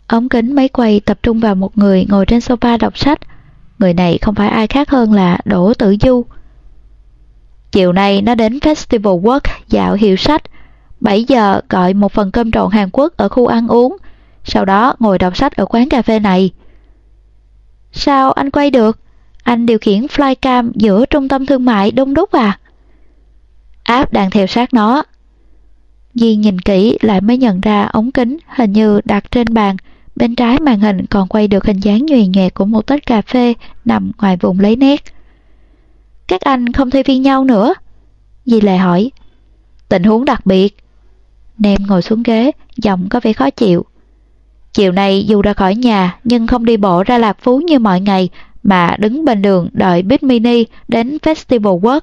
Ống kính máy quay tập trung vào một người ngồi trên sofa đọc sách. Người này không phải ai khác hơn là Đỗ Tử Du. Chiều nay nó đến Festival Work dạo hiệu sách. 7 giờ gọi một phần cơm trộn Hàn Quốc ở khu ăn uống, sau đó ngồi đọc sách ở quán cà phê này. Sao anh quay được? Anh điều khiển flycam giữa trung tâm thương mại đông đúc à? Áp đang theo sát nó. Di nhìn kỹ lại mới nhận ra ống kính hình như đặt trên bàn, bên trái màn hình còn quay được hình dáng nhòe nhòe của một tách cà phê nằm ngoài vùng lấy nét. Các anh không thay phiên nhau nữa? Di lại hỏi. Tình huống đặc biệt. Nem ngồi xuống ghế, giọng có vẻ khó chịu. Chiều nay dù ra khỏi nhà nhưng không đi bộ ra Lạc Phú như mọi ngày mà đứng bên đường đợi Big Mini đến Festival Work.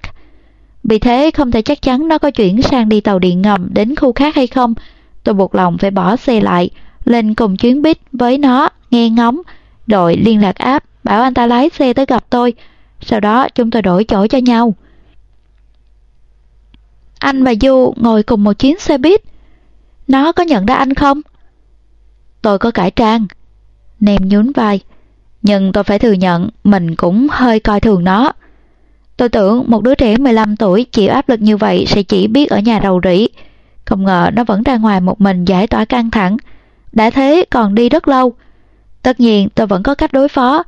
Vì thế không thể chắc chắn nó có chuyển sang đi tàu điện ngầm đến khu khác hay không. Tôi buộc lòng phải bỏ xe lại, lên cùng chuyến Big với nó, nghe ngóng, đội liên lạc áp bảo anh ta lái xe tới gặp tôi. Sau đó chúng tôi đổi chỗ cho nhau. Anh và Du ngồi cùng một chuyến xe buýt. Nó có nhận ra anh không? Tôi có cải trang. Nem nhún vai. Nhưng tôi phải thừa nhận mình cũng hơi coi thường nó. Tôi tưởng một đứa trẻ 15 tuổi chịu áp lực như vậy sẽ chỉ biết ở nhà rầu rĩ. Không ngờ nó vẫn ra ngoài một mình giải tỏa căng thẳng. Đã thế còn đi rất lâu. Tất nhiên tôi vẫn có cách đối phó.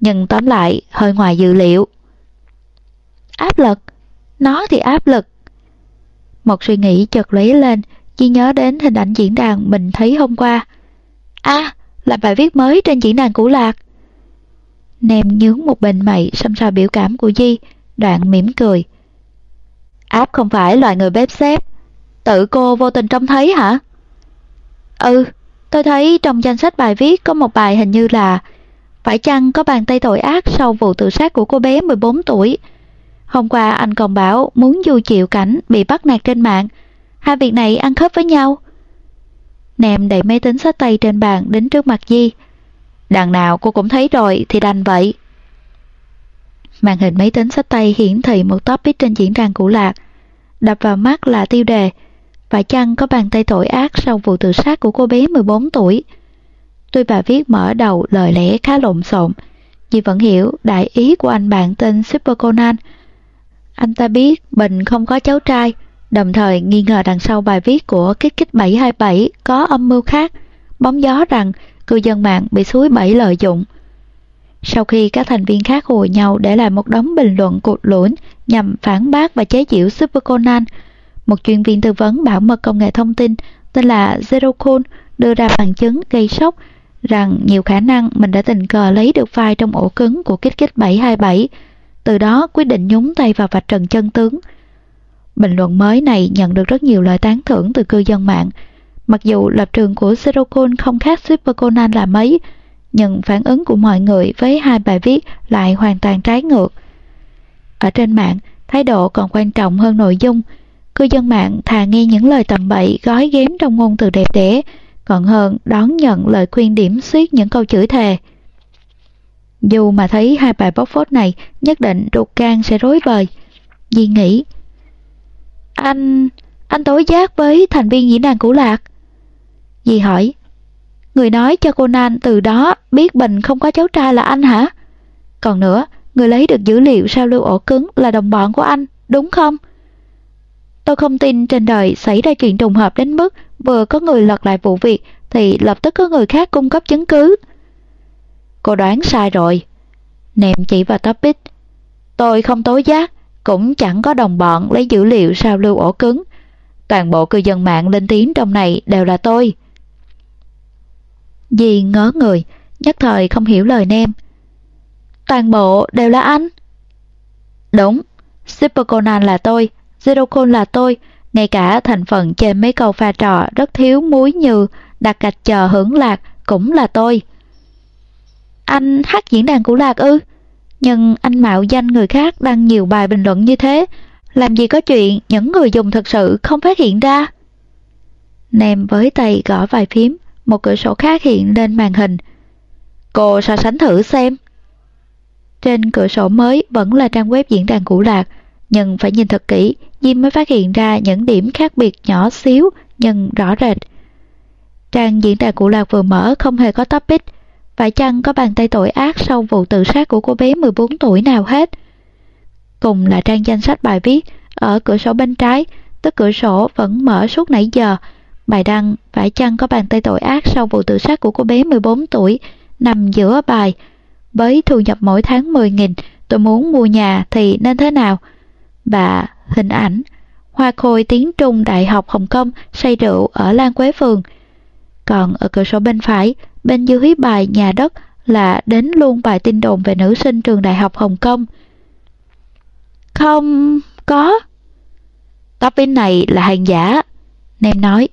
Nhưng tóm lại hơi ngoài dự liệu. Áp lực? Nó thì áp lực. Một suy nghĩ chợt lóe lên, chỉ nhớ đến hình ảnh diễn đàn mình thấy hôm qua. À, là bài viết mới trên diễn đàn cũ lạc. Nem nhướng một bên mày xăm soi biểu cảm của Di, đoạn mỉm cười. Áp không phải loại người bếp xếp. Tự cô vô tình trông thấy hả? Ừ, tôi thấy trong danh sách bài viết có một bài hình như là Phải chăng có bàn tay tội ác sau vụ tự sát của cô bé 14 tuổi? Hôm qua anh còn bảo muốn du chịu cảnh bị bắt nạt trên mạng. Hai việc này ăn khớp với nhau. Nèm đẩy máy tính sách tay trên bàn đến trước mặt Di. Đằng nào cô cũng thấy rồi thì đành vậy. Màn hình máy tính sách tay hiển thị một topic trên diễn đàn cũ lạc. Đập vào mắt là tiêu đề. Phải chăng có bàn tay tội ác sau vụ tự sát của cô bé 14 tuổi? Tuy bà viết mở đầu lời lẽ khá lộn xộn, Dì vẫn hiểu đại ý của anh bạn tên Super Conan. Anh ta biết Bình không có cháu trai, đồng thời nghi ngờ đằng sau bài viết của Kích Kích 727 có âm mưu khác, bóng gió rằng cư dân mạng bị suối bẫy lợi dụng. Sau khi các thành viên khác hùa nhau để lại một đống bình luận cụt lũn nhằm phản bác và chế giễu Super Conan, một chuyên viên tư vấn bảo mật công nghệ thông tin tên là Zerocon đưa ra bằng chứng gây sốc rằng nhiều khả năng mình đã tình cờ lấy được file trong ổ cứng của kích kích 727, từ đó quyết định nhúng tay vào vạch trần chân tướng. Bình luận mới này nhận được rất nhiều lời tán thưởng từ cư dân mạng. Mặc dù lập trường của Zerocon không khác Super Conan là mấy, nhưng phản ứng của mọi người với hai bài viết lại hoàn toàn trái ngược. Ở trên mạng, thái độ còn quan trọng hơn nội dung. Cư dân mạng thà nghe những lời tầm bậy gói ghém trong ngôn từ đẹp đẽ, còn hơn đón nhận lời khuyên điểm xuyết những câu chửi thề. Dù mà thấy hai bài bóc phốt này nhất định ruột can sẽ rối bời. Di nghĩ Anh... anh tối giác với thành viên diễn đàn cũ lạc. Di hỏi Người nói cho cô Nan từ đó biết Bình không có cháu trai là anh hả? Còn nữa, người lấy được dữ liệu sao lưu ổ cứng là đồng bọn của anh, đúng không? Tôi không tin trên đời xảy ra chuyện trùng hợp đến mức vừa có người lật lại vụ việc thì lập tức có người khác cung cấp chứng cứ. Cô đoán sai rồi. Nèm chỉ vào topic. Tôi không tối giác, cũng chẳng có đồng bọn lấy dữ liệu sao lưu ổ cứng. Toàn bộ cư dân mạng lên tiếng trong này đều là tôi. Dì ngớ người, nhất thời không hiểu lời nem. Toàn bộ đều là anh. Đúng, Super Conan là tôi, Zero Con là tôi, ngay cả thành phần trên mấy câu pha trò rất thiếu muối như đặt gạch chờ hưởng lạc cũng là tôi. Anh hát diễn đàn của lạc ư? Nhưng anh mạo danh người khác đăng nhiều bài bình luận như thế, làm gì có chuyện những người dùng thật sự không phát hiện ra? Nem với tay gõ vài phím, một cửa sổ khác hiện lên màn hình. Cô so sánh thử xem. Trên cửa sổ mới vẫn là trang web diễn đàn cũ lạc, nhưng phải nhìn thật kỹ, Diêm mới phát hiện ra những điểm khác biệt nhỏ xíu nhưng rõ rệt. Trang diễn đàn cũ lạc vừa mở không hề có topic, phải chăng có bàn tay tội ác sau vụ tự sát của cô bé 14 tuổi nào hết? Cùng là trang danh sách bài viết, ở cửa sổ bên trái, tức cửa sổ vẫn mở suốt nãy giờ, Bài đăng phải chăng có bàn tay tội ác sau vụ tự sát của cô bé 14 tuổi nằm giữa bài với thu nhập mỗi tháng 10.000 tôi muốn mua nhà thì nên thế nào? Và hình ảnh Hoa Khôi tiếng Trung Đại học Hồng Kông say rượu ở Lan Quế Phường. Còn ở cửa sổ bên phải, bên dưới bài nhà đất là đến luôn bài tin đồn về nữ sinh trường Đại học Hồng Kông. Không, có. Top pin này là hàng giả. Nem nói.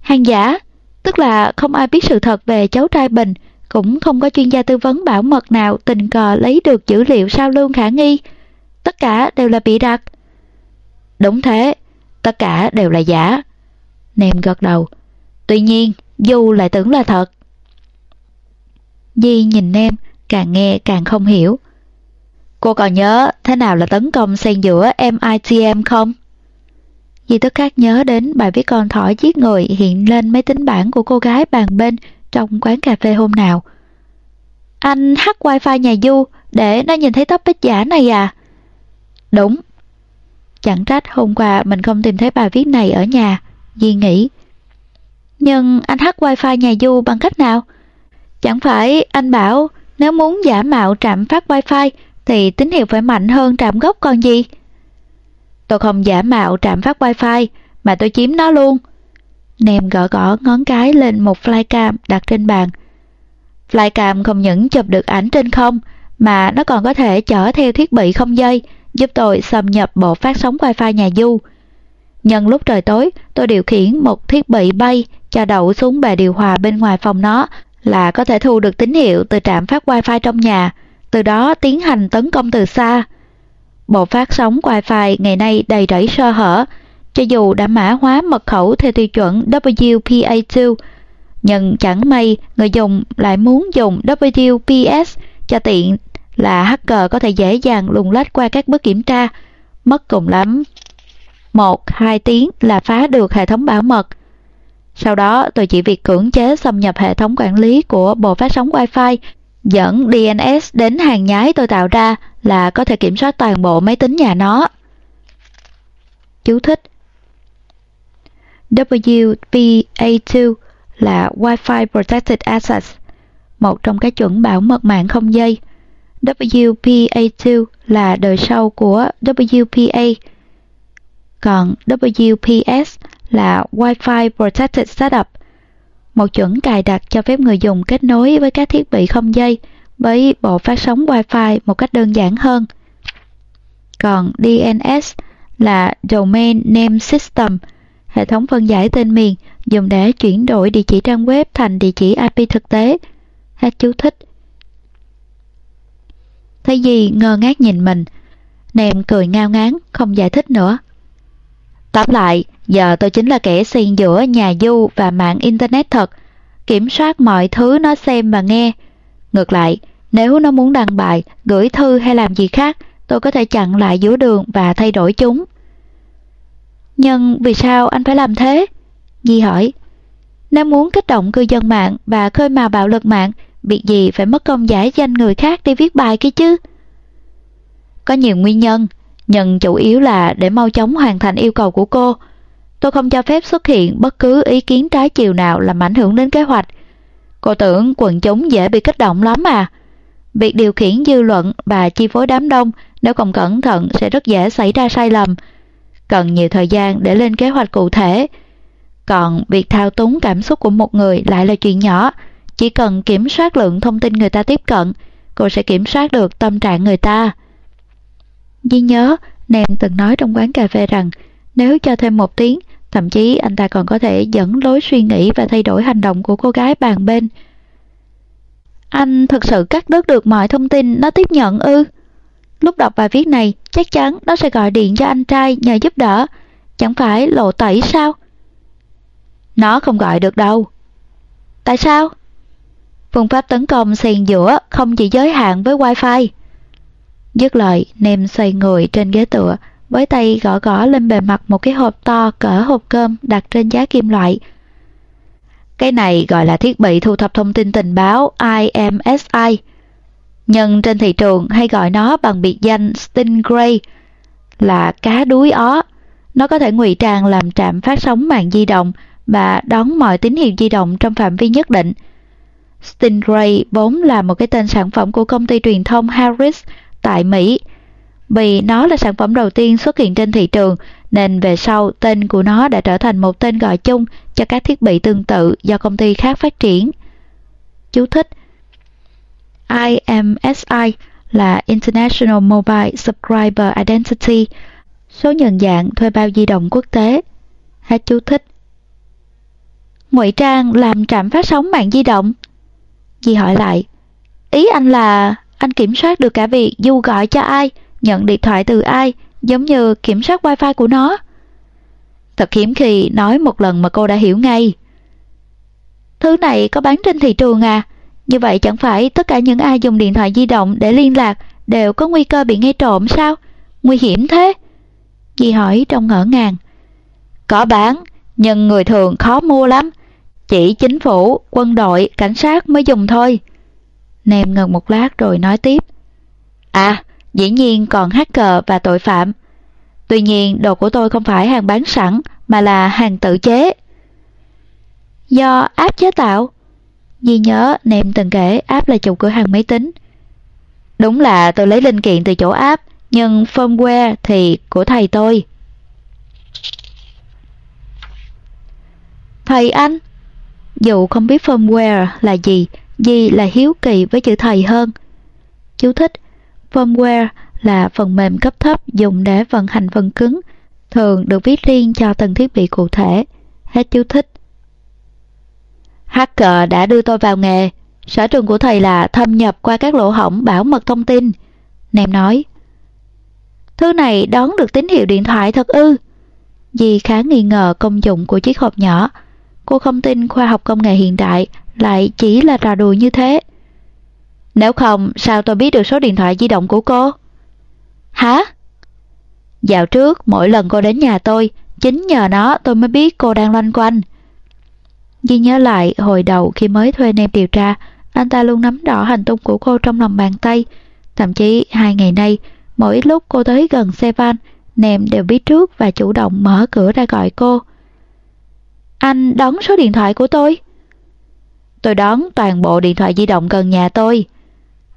Hàng giả, tức là không ai biết sự thật về cháu trai Bình, cũng không có chuyên gia tư vấn bảo mật nào tình cờ lấy được dữ liệu sao lưu khả nghi. Tất cả đều là bị đặt. Đúng thế, tất cả đều là giả. Nem gật đầu. Tuy nhiên, Du lại tưởng là thật. Di nhìn Nem, càng nghe càng không hiểu. Cô còn nhớ thế nào là tấn công xen giữa MITM không? Di tức khắc nhớ đến bài viết con thỏ giết người hiện lên máy tính bảng của cô gái bàn bên trong quán cà phê hôm nào. Anh hack wifi nhà Du để nó nhìn thấy tóc bích giả này à? Đúng. Chẳng trách hôm qua mình không tìm thấy bài viết này ở nhà, Di nghĩ. Nhưng anh hack wifi nhà Du bằng cách nào? Chẳng phải anh bảo nếu muốn giả mạo trạm phát wifi thì tín hiệu phải mạnh hơn trạm gốc còn gì? Tôi không giả mạo trạm phát wifi, mà tôi chiếm nó luôn. Nèm gõ gõ ngón cái lên một flycam đặt trên bàn. Flycam không những chụp được ảnh trên không, mà nó còn có thể chở theo thiết bị không dây, giúp tôi xâm nhập bộ phát sóng wifi nhà du. Nhân lúc trời tối, tôi điều khiển một thiết bị bay cho đậu xuống bề điều hòa bên ngoài phòng nó là có thể thu được tín hiệu từ trạm phát wifi trong nhà, từ đó tiến hành tấn công từ xa. Bộ phát sóng Wi-Fi ngày nay đầy rẫy sơ hở, cho dù đã mã hóa mật khẩu theo tiêu chuẩn WPA2, nhưng chẳng may người dùng lại muốn dùng WPS cho tiện là hacker có thể dễ dàng luồn lách qua các bước kiểm tra, mất cùng lắm. một hai tiếng là phá được hệ thống bảo mật. Sau đó tôi chỉ việc cưỡng chế xâm nhập hệ thống quản lý của bộ phát sóng Wi-Fi dẫn DNS đến hàng nhái tôi tạo ra là có thể kiểm soát toàn bộ máy tính nhà nó. Chú thích WPA2 là Wi-Fi Protected Access, một trong các chuẩn bảo mật mạng không dây. WPA2 là đời sau của WPA, còn WPS là Wi-Fi Protected Setup, một chuẩn cài đặt cho phép người dùng kết nối với các thiết bị không dây với bộ phát sóng Wi-Fi một cách đơn giản hơn. Còn DNS là Domain Name System, hệ thống phân giải tên miền dùng để chuyển đổi địa chỉ trang web thành địa chỉ IP thực tế. Hết chú thích. Thấy gì ngơ ngác nhìn mình, Nèm cười ngao ngán, không giải thích nữa. Tóm lại, giờ tôi chính là kẻ xuyên giữa nhà du và mạng Internet thật, kiểm soát mọi thứ nó xem và nghe. Ngược lại, nếu nó muốn đăng bài, gửi thư hay làm gì khác, tôi có thể chặn lại giữa đường và thay đổi chúng. Nhưng vì sao anh phải làm thế? Di hỏi. Nếu muốn kích động cư dân mạng và khơi mào bạo lực mạng, việc gì phải mất công giải danh người khác đi viết bài kia chứ? Có nhiều nguyên nhân, nhưng chủ yếu là để mau chóng hoàn thành yêu cầu của cô. Tôi không cho phép xuất hiện bất cứ ý kiến trái chiều nào làm ảnh hưởng đến kế hoạch. Cô tưởng quần chúng dễ bị kích động lắm à? Việc điều khiển dư luận và chi phối đám đông nếu không cẩn thận sẽ rất dễ xảy ra sai lầm. Cần nhiều thời gian để lên kế hoạch cụ thể. Còn việc thao túng cảm xúc của một người lại là chuyện nhỏ. Chỉ cần kiểm soát lượng thông tin người ta tiếp cận, cô sẽ kiểm soát được tâm trạng người ta. Duy nhớ, Nam từng nói trong quán cà phê rằng nếu cho thêm một tiếng, thậm chí anh ta còn có thể dẫn lối suy nghĩ và thay đổi hành động của cô gái bàn bên. Anh thực sự cắt đứt được mọi thông tin nó tiếp nhận ư? Lúc đọc bài viết này, chắc chắn nó sẽ gọi điện cho anh trai nhờ giúp đỡ. Chẳng phải lộ tẩy sao? Nó không gọi được đâu. Tại sao? Phương pháp tấn công xen giữa không chỉ giới hạn với Wi-Fi. Dứt lời, Nem xoay người trên ghế tựa, với tay gõ gõ lên bề mặt một cái hộp to cỡ hộp cơm đặt trên giá kim loại. Cái này gọi là thiết bị thu thập thông tin tình báo IMSI. Nhưng trên thị trường hay gọi nó bằng biệt danh Stingray là cá đuối ó. Nó có thể ngụy trang làm trạm phát sóng mạng di động và đón mọi tín hiệu di động trong phạm vi nhất định. Stingray vốn là một cái tên sản phẩm của công ty truyền thông Harris tại Mỹ. Vì nó là sản phẩm đầu tiên xuất hiện trên thị trường, nên về sau tên của nó đã trở thành một tên gọi chung cho các thiết bị tương tự do công ty khác phát triển. Chú thích IMSI là International Mobile Subscriber Identity, số nhận dạng thuê bao di động quốc tế. Hết chú thích. Ngụy Trang làm trạm phát sóng mạng di động. Dì hỏi lại, ý anh là anh kiểm soát được cả việc Du gọi cho ai, nhận điện thoại từ ai, giống như kiểm soát wifi của nó. Thật hiếm khi nói một lần mà cô đã hiểu ngay. Thứ này có bán trên thị trường à? Như vậy chẳng phải tất cả những ai dùng điện thoại di động để liên lạc đều có nguy cơ bị nghe trộm sao? Nguy hiểm thế? Dì hỏi trong ngỡ ngàng. Có bán, nhưng người thường khó mua lắm. Chỉ chính phủ, quân đội, cảnh sát mới dùng thôi. Nem ngừng một lát rồi nói tiếp. À, dĩ nhiên còn hacker và tội phạm. Tuy nhiên đồ của tôi không phải hàng bán sẵn mà là hàng tự chế. Do app chế tạo. Di nhớ Nem từng kể app là chủ cửa hàng máy tính. Đúng là tôi lấy linh kiện từ chỗ app, nhưng firmware thì của thầy tôi. Thầy anh? Dù không biết firmware là gì, Di là hiếu kỳ với chữ thầy hơn. Chú thích Firmware là phần mềm cấp thấp dùng để vận hành phần cứng, thường được viết riêng cho từng thiết bị cụ thể. Hết chú thích. Hacker đã đưa tôi vào nghề. Sở trường của thầy là thâm nhập qua các lỗ hổng bảo mật thông tin. Nèm nói. Thứ này đón được tín hiệu điện thoại thật ư. Dì khá nghi ngờ công dụng của chiếc hộp nhỏ. Cô không tin khoa học công nghệ hiện đại lại chỉ là trò đùa như thế. Nếu không, sao tôi biết được số điện thoại di động của cô? Hả? Dạo trước, mỗi lần cô đến nhà tôi, chính nhờ nó tôi mới biết cô đang loanh quanh. Di nhớ lại hồi đầu khi mới thuê nem điều tra, anh ta luôn nắm rõ hành tung của cô trong lòng bàn tay. Thậm chí hai ngày nay, mỗi lúc cô tới gần xe van, nem đều biết trước và chủ động mở cửa ra gọi cô. Anh đón số điện thoại của tôi. Tôi đón toàn bộ điện thoại di động gần nhà tôi.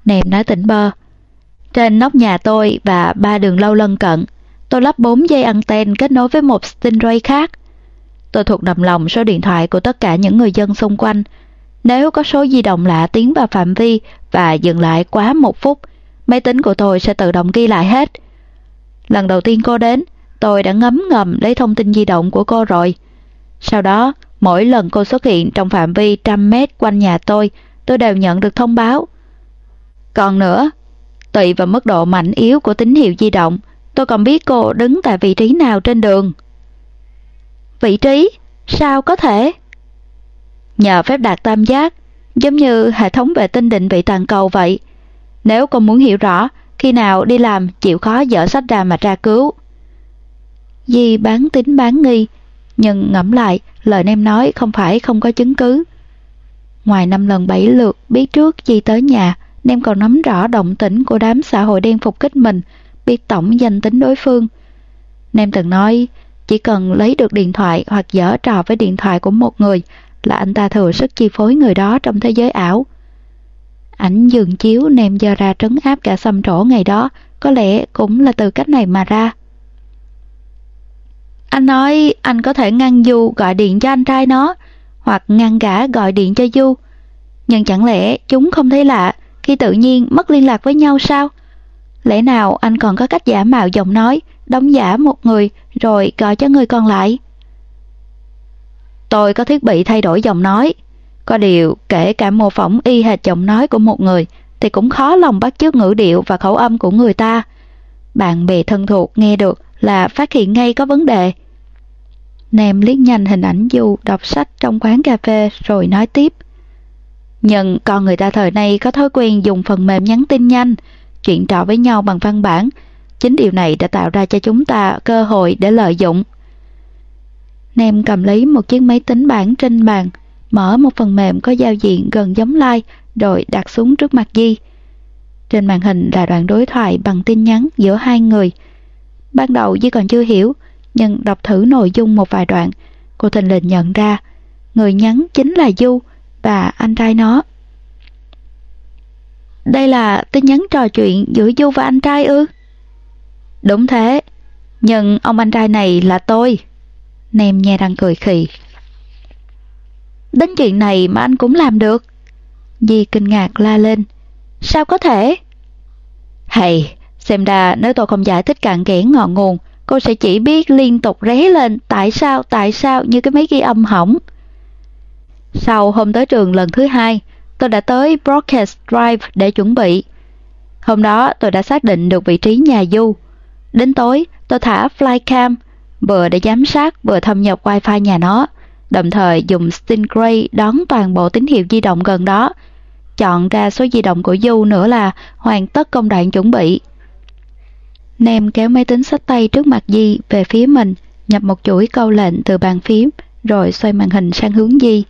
Nèm nói tỉnh bơ. Trên nóc nhà tôi và ba đường lâu lân cận, tôi lắp bốn dây anten kết nối với một Stingray khác. tôi thuộc nằm lòng số điện thoại của tất cả những người dân xung quanh. Nếu có số di động lạ tiến vào phạm vi và dừng lại quá một phút, máy tính của tôi sẽ tự động ghi lại hết. Lần đầu tiên cô đến, tôi đã ngấm ngầm lấy thông tin di động của cô rồi. Sau đó, mỗi lần cô xuất hiện trong phạm vi trăm mét quanh nhà tôi, tôi đều nhận được thông báo. Còn nữa, tùy vào mức độ mạnh yếu của tín hiệu di động, tôi còn biết cô đứng tại vị trí nào trên đường. Vị trí? Sao có thể? Nhờ phép đạt tam giác, giống như hệ thống vệ tinh định vị toàn cầu vậy. Nếu cô muốn hiểu rõ, khi nào đi làm chịu khó dở sách ra mà tra cứu. Di bán tính bán nghi, nhưng ngẫm lại, lời nem nói không phải không có chứng cứ. Ngoài năm lần bảy lượt biết trước Di tới nhà, nem còn nắm rõ động tĩnh của đám xã hội đen phục kích mình, biết tổng danh tính đối phương. Nem từng nói, chỉ cần lấy được điện thoại hoặc dở trò với điện thoại của một người là anh ta thừa sức chi phối người đó trong thế giới ảo. Ảnh dường chiếu nem giờ ra trấn áp cả xăm trổ ngày đó, có lẽ cũng là từ cách này mà ra. Anh nói anh có thể ngăn Du gọi điện cho anh trai nó, hoặc ngăn gã gọi điện cho Du. Nhưng chẳng lẽ chúng không thấy lạ khi tự nhiên mất liên lạc với nhau sao? Lẽ nào anh còn có cách giả mạo giọng nói, đóng giả một người rồi gọi cho người còn lại? Tôi có thiết bị thay đổi giọng nói. Có điều, kể cả mô phỏng y hệt giọng nói của một người, thì cũng khó lòng bắt chước ngữ điệu và khẩu âm của người ta. Bạn bè thân thuộc nghe được là phát hiện ngay có vấn đề. Nèm liếc nhanh hình ảnh Du đọc sách trong quán cà phê rồi nói tiếp. Nhưng con người ta thời nay có thói quen dùng phần mềm nhắn tin nhanh, chuyện trò với nhau bằng văn bản. Chính điều này đã tạo ra cho chúng ta cơ hội để lợi dụng. Nem cầm lấy một chiếc máy tính bảng trên bàn, mở một phần mềm có giao diện gần giống like rồi đặt xuống trước mặt Di. Trên màn hình là đoạn đối thoại bằng tin nhắn giữa hai người. Ban đầu Di còn chưa hiểu, nhưng đọc thử nội dung một vài đoạn, cô thình lình nhận ra người nhắn chính là Du và anh trai nó. Đây là tin nhắn trò chuyện giữa Du và anh trai ư? Đúng thế, nhưng ông anh trai này là tôi. Nem nhe răng cười khì. Đến chuyện này mà anh cũng làm được. Di kinh ngạc la lên. Sao có thể? Hay, xem ra nếu tôi không giải thích cặn kẽ ngọn nguồn, cô sẽ chỉ biết liên tục ré lên tại sao, tại sao như cái mấy ghi âm hỏng. Sau hôm tới trường lần thứ hai, tôi đã tới Broadcast Drive để chuẩn bị. Hôm đó tôi đã xác định được vị trí nhà Du. Đến tối, tôi thả flycam, vừa để giám sát vừa thâm nhập wifi nhà nó, đồng thời dùng Stingray đón toàn bộ tín hiệu di động gần đó. Chọn ra số di động của Du nữa là hoàn tất công đoạn chuẩn bị. Nem kéo máy tính sách tay trước mặt Di về phía mình, nhập một chuỗi câu lệnh từ bàn phím, rồi xoay màn hình sang hướng Di.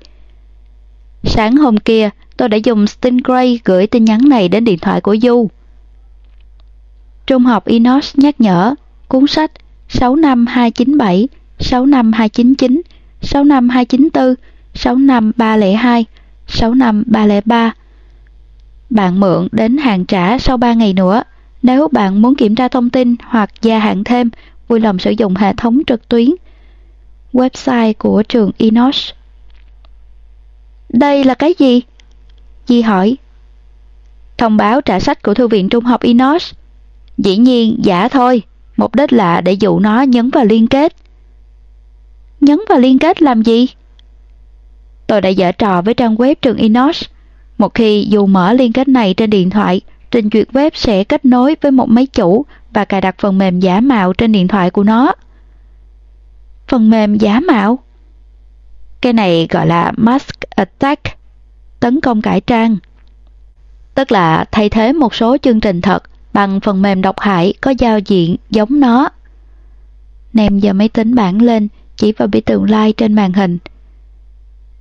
Sáng hôm kia, tôi đã dùng Stingray gửi tin nhắn này đến điện thoại của Du. Trung học Inos nhắc nhở, cuốn sách 65297, 65299, 65294, 65302, 65303. Bạn mượn đến hạn trả sau 3 ngày nữa. Nếu bạn muốn kiểm tra thông tin hoặc gia hạn thêm, vui lòng sử dụng hệ thống trực tuyến. Website của trường Inos. Đây là cái gì? Di hỏi. Thông báo trả sách của Thư viện Trung học Inos. Dĩ nhiên, giả thôi. Mục đích là để dụ nó nhấn vào liên kết. Nhấn vào liên kết làm gì? Tôi đã dở trò với trang web trường Inos. Một khi dù mở liên kết này trên điện thoại, trình duyệt web sẽ kết nối với một máy chủ và cài đặt phần mềm giả mạo trên điện thoại của nó. Phần mềm giả mạo? Cái này gọi là Mask Attack, tấn công cải trang. Tức là thay thế một số chương trình thật bằng phần mềm độc hại có giao diện giống nó. Nem giờ máy tính bảng lên, chỉ vào biểu tượng like trên màn hình.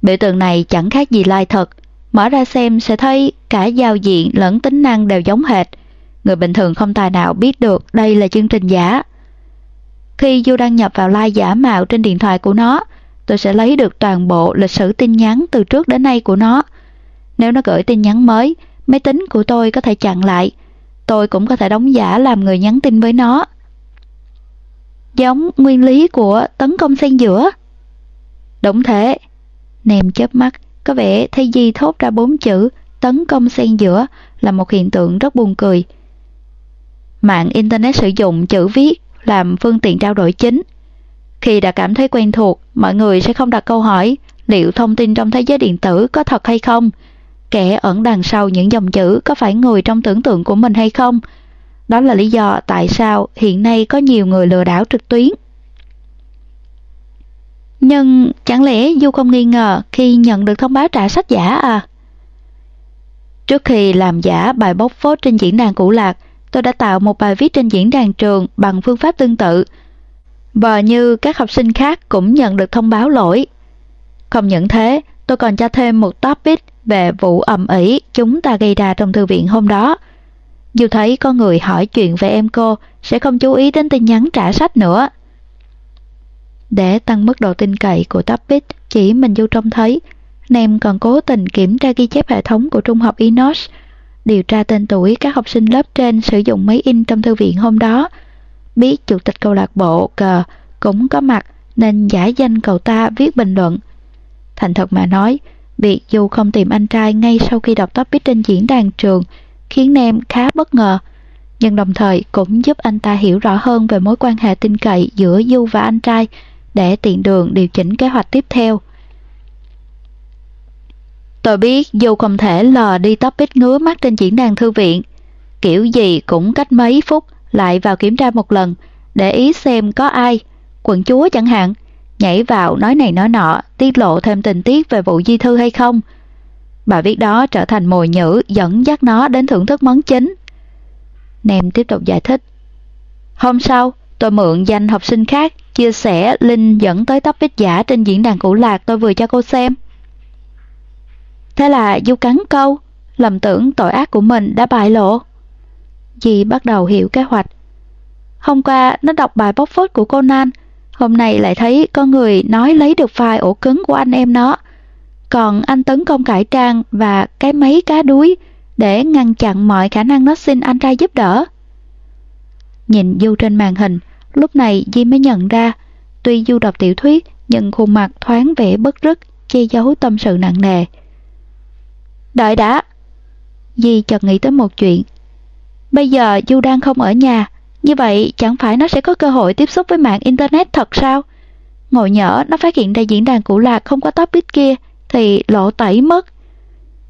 Biểu tượng này chẳng khác gì like thật, mở ra xem sẽ thấy cả giao diện lẫn tính năng đều giống hệt. Người bình thường không tài nào biết được đây là chương trình giả. Khi Du đăng nhập vào like giả mạo trên điện thoại của nó, tôi sẽ lấy được toàn bộ lịch sử tin nhắn từ trước đến nay của nó. Nếu nó gửi tin nhắn mới, máy tính của tôi có thể chặn lại. Tôi cũng có thể đóng giả làm người nhắn tin với nó. Giống nguyên lý của tấn công xen giữa. Đúng thế. Nèm chớp mắt, có vẻ thấy Di thốt ra bốn chữ tấn công xen giữa là một hiện tượng rất buồn cười. Mạng Internet sử dụng chữ viết làm phương tiện trao đổi chính. Khi đã cảm thấy quen thuộc, mọi người sẽ không đặt câu hỏi liệu thông tin trong thế giới điện tử có thật hay không, kẻ ẩn đằng sau những dòng chữ có phải người trong tưởng tượng của mình hay không. Đó là lý do tại sao hiện nay có nhiều người lừa đảo trực tuyến. Nhưng chẳng lẽ Du không nghi ngờ khi nhận được thông báo trả sách giả à? Trước khi làm giả bài bóc phốt trên diễn đàn cũ lạc, tôi đã tạo một bài viết trên diễn đàn trường bằng phương pháp tương tự. Và như các học sinh khác cũng nhận được thông báo lỗi. Không những thế, tôi còn cho thêm một topic về vụ ầm ĩ chúng ta gây ra trong thư viện hôm đó. Dù thấy có người hỏi chuyện về em cô, sẽ không chú ý đến tin nhắn trả sách nữa. Để tăng mức độ tin cậy của topic chỉ mình Du trông thấy, Nem còn cố tình kiểm tra ghi chép hệ thống của trung học Inos, điều tra tên tuổi các học sinh lớp trên sử dụng máy in trong thư viện hôm đó. Biết chủ tịch câu lạc bộ cờ cũng có mặt nên giả danh cậu ta viết bình luận. Thành thật mà nói, việc dù không tìm anh trai ngay sau khi đọc topic trên diễn đàn trường khiến Nem khá bất ngờ, nhưng đồng thời cũng giúp anh ta hiểu rõ hơn về mối quan hệ tin cậy giữa Du và anh trai để tiện đường điều chỉnh kế hoạch tiếp theo. Tôi biết dù không thể lò đi topic ngứa mắt trên diễn đàn thư viện, kiểu gì cũng cách mấy phút lại vào kiểm tra một lần, để ý xem có ai, quận chúa chẳng hạn, nhảy vào nói này nói nọ, tiết lộ thêm tình tiết về vụ di thư hay không. bà viết đó trở thành mồi nhữ dẫn dắt nó đến thưởng thức món chính. Nem tiếp tục giải thích. Hôm sau, tôi mượn danh học sinh khác chia sẻ link dẫn tới topic giả trên diễn đàn cũ lạc tôi vừa cho cô xem. Thế là Du cắn câu, lầm tưởng tội ác của mình đã bại lộ. Dì bắt đầu hiểu kế hoạch. Hôm qua nó đọc bài bóc phốt của Conan hôm nay lại thấy có người nói lấy được file ổ cứng của anh em nó. Còn anh tấn công cải trang và cái máy cá đuối để ngăn chặn mọi khả năng nó xin anh trai giúp đỡ. Nhìn Du trên màn hình, lúc này Di mới nhận ra, tuy Du đọc tiểu thuyết nhưng khuôn mặt thoáng vẻ bất rứt, che giấu tâm sự nặng nề. Đợi đã. Di chợt nghĩ tới một chuyện. Bây giờ Du đang không ở nhà, như vậy chẳng phải nó sẽ có cơ hội tiếp xúc với mạng Internet thật sao? Ngồi nhỡ nó phát hiện ra diễn đàn cũ lạc không có topic kia thì lộ tẩy mất.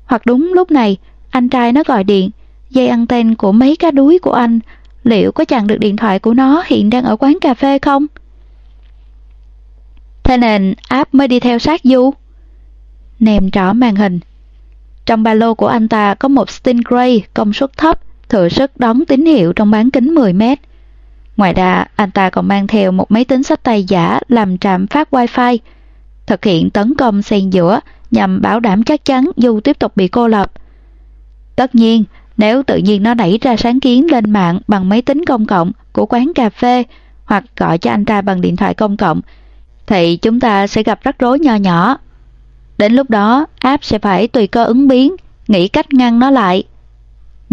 Hoặc đúng lúc này, anh trai nó gọi điện, dây anten của mấy cá đuối của anh, liệu có chặn được điện thoại của nó hiện đang ở quán cà phê không? Thế nên app mới đi theo sát Du. Nèm rõ màn hình, trong ba lô của anh ta có một Stingray công suất thấp, thử sức đón tín hiệu trong bán kính 10 mét. Ngoài ra, anh ta còn mang theo một máy tính sách tay giả làm trạm phát wifi, thực hiện tấn công xen giữa nhằm bảo đảm chắc chắn dù tiếp tục bị cô lập. Tất nhiên, nếu tự nhiên nó đẩy ra sáng kiến lên mạng bằng máy tính công cộng của quán cà phê hoặc gọi cho anh ta bằng điện thoại công cộng, thì chúng ta sẽ gặp rắc rối nho nhỏ. Đến lúc đó, app sẽ phải tùy cơ ứng biến, nghĩ cách ngăn nó lại.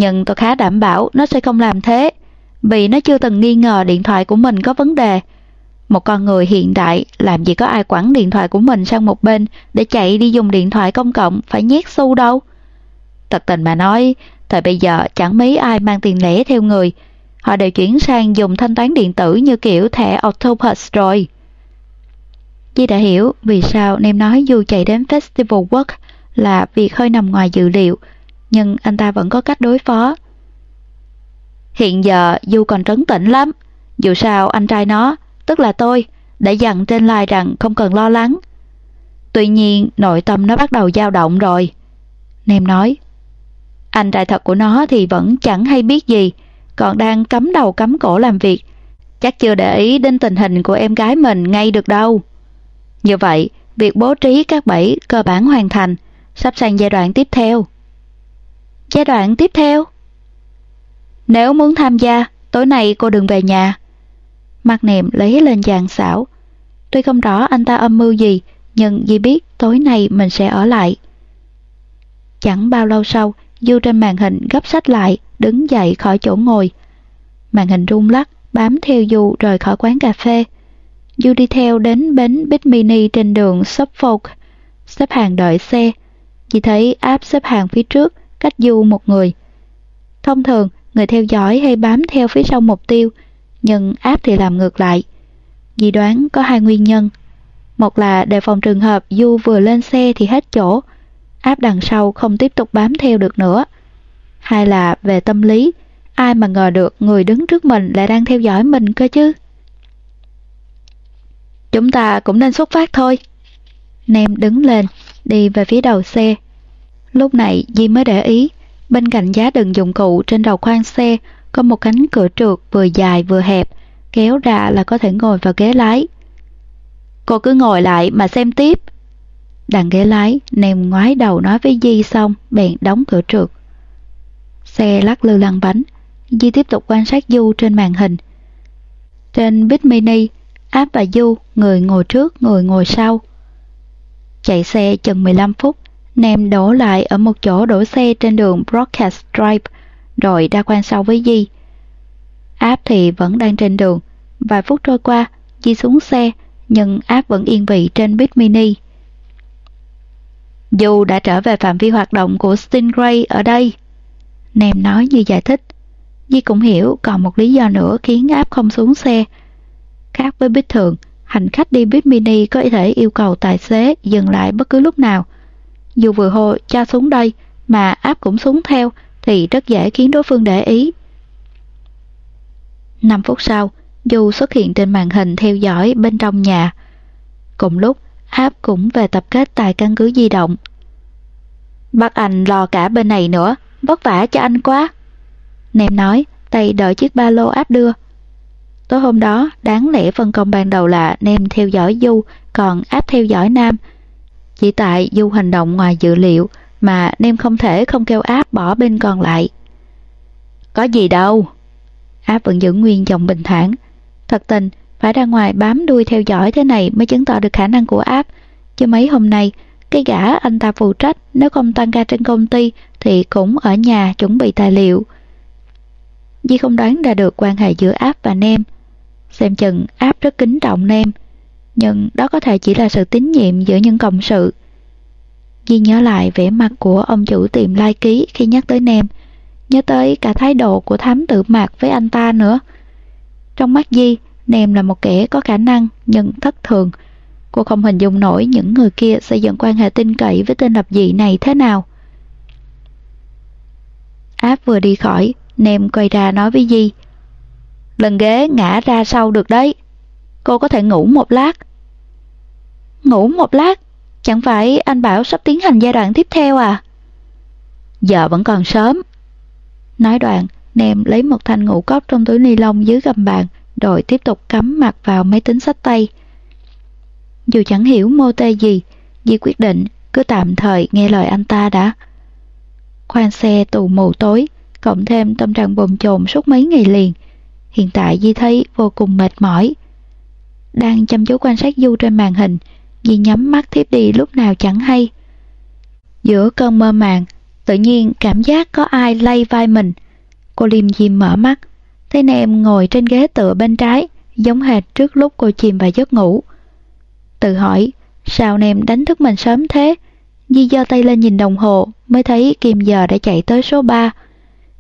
Nhưng tôi khá đảm bảo nó sẽ không làm thế, vì nó chưa từng nghi ngờ điện thoại của mình có vấn đề. Một con người hiện đại làm gì có ai quẳng điện thoại của mình sang một bên để chạy đi dùng điện thoại công cộng phải nhét xu đâu. Thật tình mà nói, thời bây giờ chẳng mấy ai mang tiền lẻ theo người. Họ đều chuyển sang dùng thanh toán điện tử như kiểu thẻ Octopus rồi. chi đã hiểu vì sao Nem nói dù chạy đến Festival Work là việc hơi nằm ngoài dự liệu, nhưng anh ta vẫn có cách đối phó. Hiện giờ Du còn trấn tĩnh lắm, dù sao anh trai nó, tức là tôi, đã dặn trên like rằng không cần lo lắng. Tuy nhiên nội tâm nó bắt đầu dao động rồi. Nem nói, anh trai thật của nó thì vẫn chẳng hay biết gì, còn đang cắm đầu cắm cổ làm việc. Chắc chưa để ý đến tình hình của em gái mình ngay được đâu. Như vậy, việc bố trí các bẫy cơ bản hoàn thành, sắp sang giai đoạn tiếp theo. Giai đoạn tiếp theo? Nếu muốn tham gia, tối nay cô đừng về nhà. Mặt nệm lấy lên dàn xảo. Tuy không rõ anh ta âm mưu gì, nhưng Di biết tối nay mình sẽ ở lại. Chẳng bao lâu sau, Du trên màn hình gấp sách lại, đứng dậy khỏi chỗ ngồi. Màn hình rung lắc, bám theo Du rời khỏi quán cà phê. Du đi theo đến bến Big Mini trên đường Suffolk, xếp hàng đợi xe. Chỉ thấy áp xếp hàng phía trước, cách Du một người. Thông thường, người theo dõi hay bám theo phía sau mục tiêu, nhưng áp thì làm ngược lại. Dì đoán có hai nguyên nhân. Một là đề phòng trường hợp Du vừa lên xe thì hết chỗ, áp đằng sau không tiếp tục bám theo được nữa. Hai là về tâm lý, ai mà ngờ được người đứng trước mình lại đang theo dõi mình cơ chứ. Chúng ta cũng nên xuất phát thôi. Nem đứng lên, đi về phía đầu xe. Lúc này Di mới để ý, bên cạnh giá đựng dụng cụ trên đầu khoang xe có một cánh cửa trượt vừa dài vừa hẹp, kéo ra là có thể ngồi vào ghế lái. Cô cứ ngồi lại mà xem tiếp. Đằng ghế lái, nèm ngoái đầu nói với Di xong, bèn đóng cửa trượt. Xe lắc lư lăn bánh, Di tiếp tục quan sát Du trên màn hình. Trên Big Mini, Áp và Du, người ngồi trước, người ngồi sau. Chạy xe chừng 15 phút, Nem đổ lại ở một chỗ đổ xe trên đường Broadcast Drive, rồi ra quan sau với Di. Áp thì vẫn đang trên đường. Vài phút trôi qua, Di xuống xe, nhưng Áp vẫn yên vị trên Big Mini. Dù đã trở về phạm vi hoạt động của Stingray ở đây, Nem nói như giải thích. Di cũng hiểu còn một lý do nữa khiến Áp không xuống xe. Khác với Bích thường, hành khách đi Big Mini có thể yêu cầu tài xế dừng lại bất cứ lúc nào. Dù vừa hô cho xuống đây mà Áp cũng xuống theo thì rất dễ khiến đối phương để ý. 5 phút sau, Du xuất hiện trên màn hình theo dõi bên trong nhà. Cùng lúc, Áp cũng về tập kết tại căn cứ di động. Bắt anh lo cả bên này nữa, vất vả cho anh quá. Nem nói, tay đợi chiếc ba lô áp đưa. Tối hôm đó, đáng lẽ phân công ban đầu là Nem theo dõi Du, còn áp theo dõi Nam. Chỉ tại Du hành động ngoài dự liệu mà Nem không thể không kêu áp bỏ bên còn lại. Có gì đâu. Áp vẫn giữ nguyên giọng bình thản. Thật tình, phải ra ngoài bám đuôi theo dõi thế này mới chứng tỏ được khả năng của áp. Chứ mấy hôm nay, cái gã anh ta phụ trách nếu không tăng ca trên công ty thì cũng ở nhà chuẩn bị tài liệu. Di không đoán ra được quan hệ giữa áp và Nem. Xem chừng áp rất kính trọng Nem, nhưng đó có thể chỉ là sự tín nhiệm giữa những cộng sự. Di nhớ lại vẻ mặt của ông chủ tiệm lai ký khi nhắc tới Nem, nhớ tới cả thái độ của thám tử mạc với anh ta nữa. Trong mắt Di, Nem là một kẻ có khả năng nhưng thất thường. Cô không hình dung nổi những người kia xây dựng quan hệ tin cậy với tên lập dị này thế nào. Áp vừa đi khỏi, Nem quay ra nói với Di. Lần ghế ngã ra sau được đấy. Cô có thể ngủ một lát. Ngủ một lát? Chẳng phải anh bảo sắp tiến hành giai đoạn tiếp theo à? Giờ vẫn còn sớm. Nói đoạn, Nem lấy một thanh ngũ cốc trong túi ni lông dưới gầm bàn, rồi tiếp tục cắm mặt vào máy tính sách tay. Dù chẳng hiểu mô tê gì, Di quyết định cứ tạm thời nghe lời anh ta đã. Khoan xe tù mù tối, cộng thêm tâm trạng bồn chồn suốt mấy ngày liền. Hiện tại Di thấy vô cùng mệt mỏi. Đang chăm chú quan sát Du trên màn hình, Di nhắm mắt thiếp đi lúc nào chẳng hay. Giữa cơn mơ màng, tự nhiên cảm giác có ai lay vai mình. Cô liêm diêm mở mắt, thấy em ngồi trên ghế tựa bên trái, giống hệt trước lúc cô chìm vào giấc ngủ. Tự hỏi, sao nem đánh thức mình sớm thế? Di giơ tay lên nhìn đồng hồ, mới thấy kim giờ đã chạy tới số 3.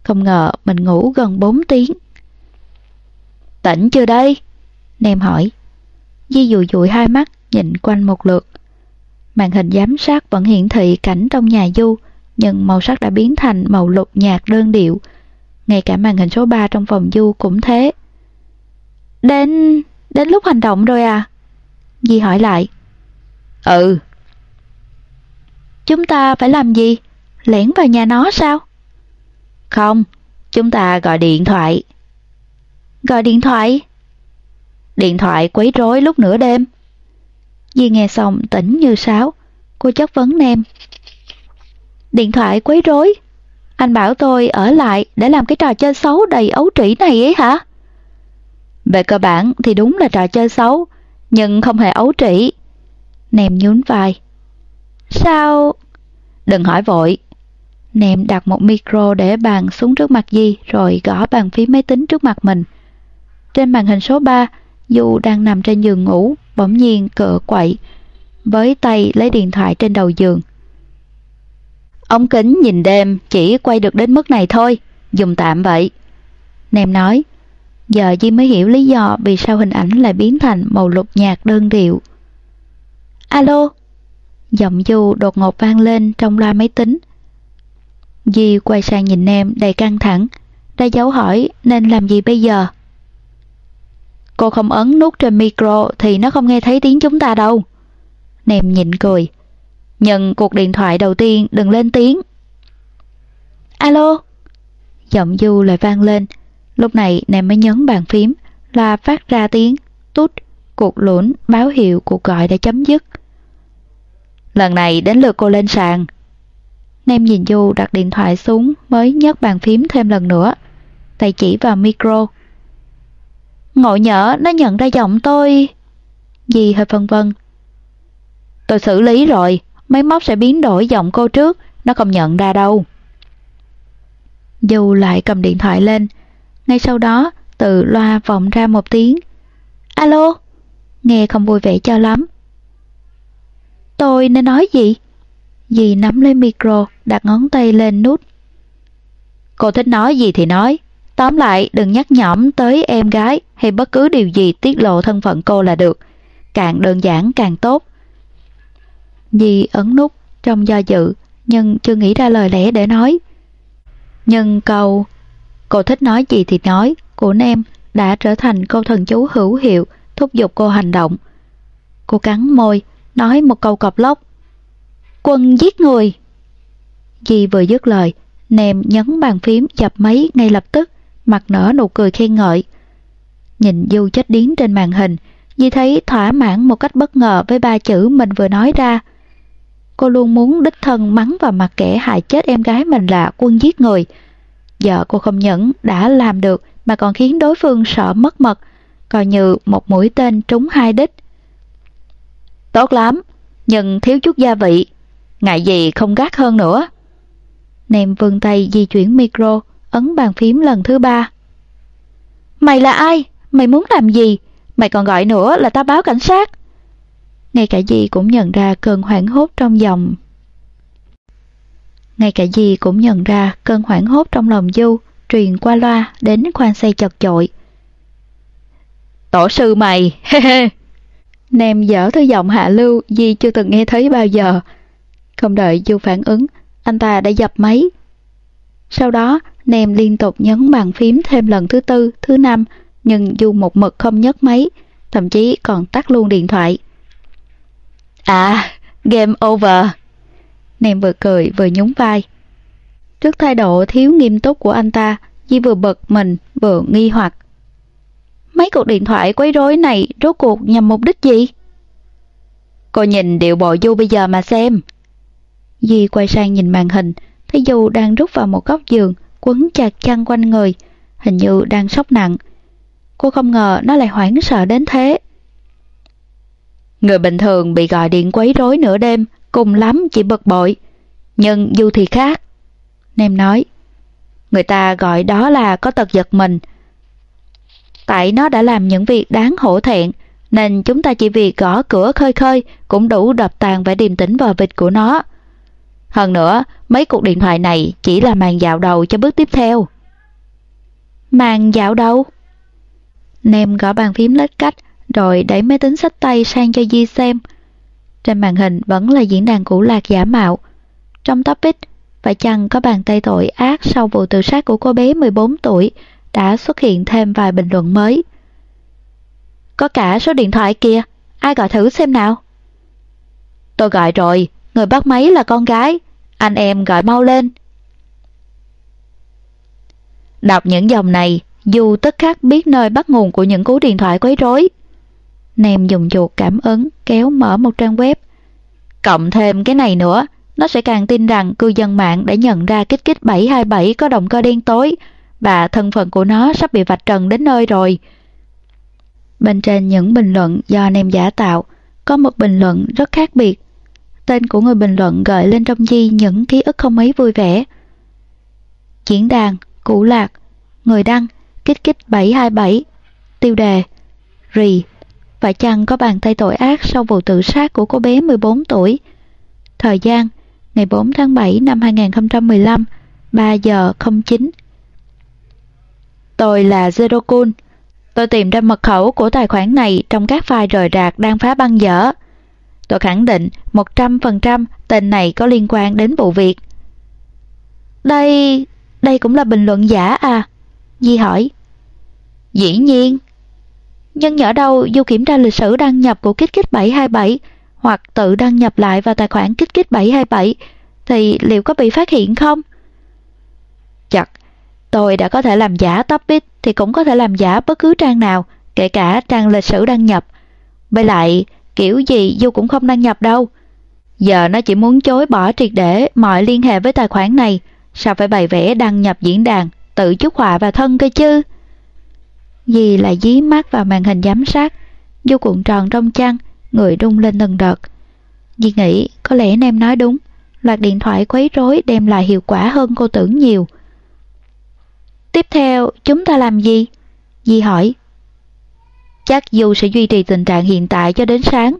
Không ngờ mình ngủ gần 4 tiếng. Tỉnh chưa đây? Nem hỏi. Di dụi dụi hai mắt, nhìn quanh một lượt. Màn hình giám sát vẫn hiển thị cảnh trong nhà Du, nhưng màu sắc đã biến thành màu lục nhạt đơn điệu. Ngay cả màn hình số 3 trong phòng Du cũng thế. Đến... đến lúc hành động rồi à? Di hỏi lại. Ừ. Chúng ta phải làm gì? Lẻn vào nhà nó sao? Không, chúng ta gọi điện thoại. Gọi điện thoại? Điện thoại quấy rối lúc nửa đêm. Di nghe xong tỉnh như sáo, cô chất vấn nem. Điện thoại quấy rối? Anh bảo tôi ở lại để làm cái trò chơi xấu đầy ấu trĩ này ấy hả? Về cơ bản thì đúng là trò chơi xấu, nhưng không hề ấu trĩ. Nem nhún vai. Sao? Đừng hỏi vội. Nem đặt một micro để bàn xuống trước mặt Di rồi gõ bàn phím máy tính trước mặt mình. Trên màn hình số 3, Du đang nằm trên giường ngủ, bỗng nhiên cựa quậy, với tay lấy điện thoại trên đầu giường. Ống kính nhìn đêm chỉ quay được đến mức này thôi, dùng tạm vậy. Nem nói, giờ Di mới hiểu lý do vì sao hình ảnh lại biến thành màu lục nhạt đơn điệu. Alo? Giọng Du đột ngột vang lên trong loa máy tính. Di quay sang nhìn Nem đầy căng thẳng, ra dấu hỏi nên làm gì bây giờ? Cô không ấn nút trên micro thì nó không nghe thấy tiếng chúng ta đâu. Nem nhịn cười. Nhận cuộc điện thoại đầu tiên, đừng lên tiếng. Alo? Giọng Du lại vang lên. Lúc này Nem mới nhấn bàn phím là phát ra tiếng tút, cuộc lũn báo hiệu cuộc gọi đã chấm dứt. Lần này đến lượt cô lên sàn. Nem nhìn Du đặt điện thoại xuống mới nhấc bàn phím thêm lần nữa. Tay chỉ vào micro. Ngộ nhỡ nó nhận ra giọng tôi. Dì hơi phân vân. Tôi xử lý rồi, máy móc sẽ biến đổi giọng cô trước, nó không nhận ra đâu. dù lại cầm điện thoại lên. Ngay sau đó, từ loa vọng ra một tiếng. Alo? Nghe không vui vẻ cho lắm. Tôi nên nói gì? Dì nắm lấy micro, đặt ngón tay lên nút. Cô thích nói gì thì nói. Tóm lại, đừng nhắc nhõm tới em gái hay bất cứ điều gì tiết lộ thân phận cô là được. Càng đơn giản càng tốt. Nhi ấn nút trong do dự, nhưng chưa nghĩ ra lời lẽ để nói. Nhưng câu Cô thích nói gì thì nói của Nem đã trở thành câu thần chú hữu hiệu thúc giục cô hành động. Cô cắn môi, nói một câu cọc lốc. Quân giết người! Dì vừa dứt lời, Nem nhấn bàn phím chập máy ngay lập tức, mặt nở nụ cười khen ngợi. Nhìn Du chết điến trên màn hình, Di thấy thỏa mãn một cách bất ngờ với ba chữ mình vừa nói ra. Cô luôn muốn đích thân mắng vào mặt kẻ hại chết em gái mình là quân giết người. Giờ cô không nhẫn đã làm được mà còn khiến đối phương sợ mất mật, coi như một mũi tên trúng hai đích. Tốt lắm, nhưng thiếu chút gia vị, ngại gì không gắt hơn nữa. Nèm vươn tay di chuyển micro, ấn bàn phím lần thứ ba. Mày là ai? Mày muốn làm gì? Mày còn gọi nữa là tao báo cảnh sát. Ngay cả dì cũng nhận ra cơn hoảng hốt trong dòng. Ngay cả dì cũng nhận ra cơn hoảng hốt trong lòng Du truyền qua loa đến khoan xe chật chội. Tổ sư mày, he he. Nem dở thứ giọng hạ lưu Di chưa từng nghe thấy bao giờ. Không đợi Du phản ứng, anh ta đã dập máy. Sau đó, Nem liên tục nhấn bàn phím thêm lần thứ tư, thứ năm, nhưng Du một mực không nhấc máy, thậm chí còn tắt luôn điện thoại. À, game over. Nem vừa cười vừa nhún vai. Trước thái độ thiếu nghiêm túc của anh ta, Di vừa bực mình vừa nghi hoặc. Mấy cuộc điện thoại quấy rối này rốt cuộc nhằm mục đích gì? Cô nhìn điệu bộ Du bây giờ mà xem. Di quay sang nhìn màn hình, thấy Du đang rút vào một góc giường, quấn chặt chăn quanh người, hình như đang sốc nặng. Cô không ngờ nó lại hoảng sợ đến thế. Người bình thường bị gọi điện quấy rối nửa đêm, cùng lắm chỉ bực bội. Nhưng Du thì khác. Nem nói, người ta gọi đó là có tật giật mình. Tại nó đã làm những việc đáng hổ thẹn, nên chúng ta chỉ việc gõ cửa khơi khơi cũng đủ đập tàn vẻ điềm tĩnh vào vịt của nó. Hơn nữa, mấy cuộc điện thoại này chỉ là màn dạo đầu cho bước tiếp theo. Màn dạo đầu? Nem gõ bàn phím lết cách, rồi đẩy máy tính sách tay sang cho Di xem. Trên màn hình vẫn là diễn đàn cũ lạc giả mạo. Trong topic, phải chăng có bàn tay tội ác sau vụ tự sát của cô bé 14 tuổi đã xuất hiện thêm vài bình luận mới. Có cả số điện thoại kia, ai gọi thử xem nào. Tôi gọi rồi, người bắt máy là con gái, anh em gọi mau lên. Đọc những dòng này, dù tất khắc biết nơi bắt nguồn của những cú điện thoại quấy rối. Nem dùng chuột cảm ứng kéo mở một trang web. Cộng thêm cái này nữa, nó sẽ càng tin rằng cư dân mạng đã nhận ra kích kích 727 có động cơ đen tối và thân phận của nó sắp bị vạch trần đến nơi rồi. Bên trên những bình luận do Nem giả tạo, có một bình luận rất khác biệt. Tên của người bình luận gợi lên trong Di những ký ức không mấy vui vẻ. Diễn đàn, Cụ lạc, người đăng, kích kích 727, tiêu đề Rì, phải chăng có bàn tay tội ác sau vụ tự sát của cô bé 14 tuổi? Thời gian, ngày 4 tháng 7 năm 2015, 3 giờ 09. Tôi là Zerokun. Tôi tìm ra mật khẩu của tài khoản này trong các file rời rạc đang phá băng dở. Tôi khẳng định 100% tên này có liên quan đến vụ việc. Đây, đây cũng là bình luận giả à? Di hỏi. Dĩ nhiên. Nhưng nhỏ đâu Du kiểm tra lịch sử đăng nhập của kích kích 727 hoặc tự đăng nhập lại vào tài khoản kích kích 727 thì liệu có bị phát hiện không? Chật, tôi đã có thể làm giả topic thì cũng có thể làm giả bất cứ trang nào, kể cả trang lịch sử đăng nhập. Với lại, kiểu gì Du cũng không đăng nhập đâu. Giờ nó chỉ muốn chối bỏ triệt để mọi liên hệ với tài khoản này, sao phải bày vẽ đăng nhập diễn đàn, tự chúc họa vào thân cơ chứ? Dì lại dí mắt vào màn hình giám sát, Du cuộn tròn trong chăn, người rung lên từng đợt. Dì nghĩ có lẽ em nói đúng, loạt điện thoại quấy rối đem lại hiệu quả hơn cô tưởng nhiều. Tiếp theo, chúng ta làm gì? Dì hỏi. Chắc dù sẽ duy trì tình trạng hiện tại cho đến sáng.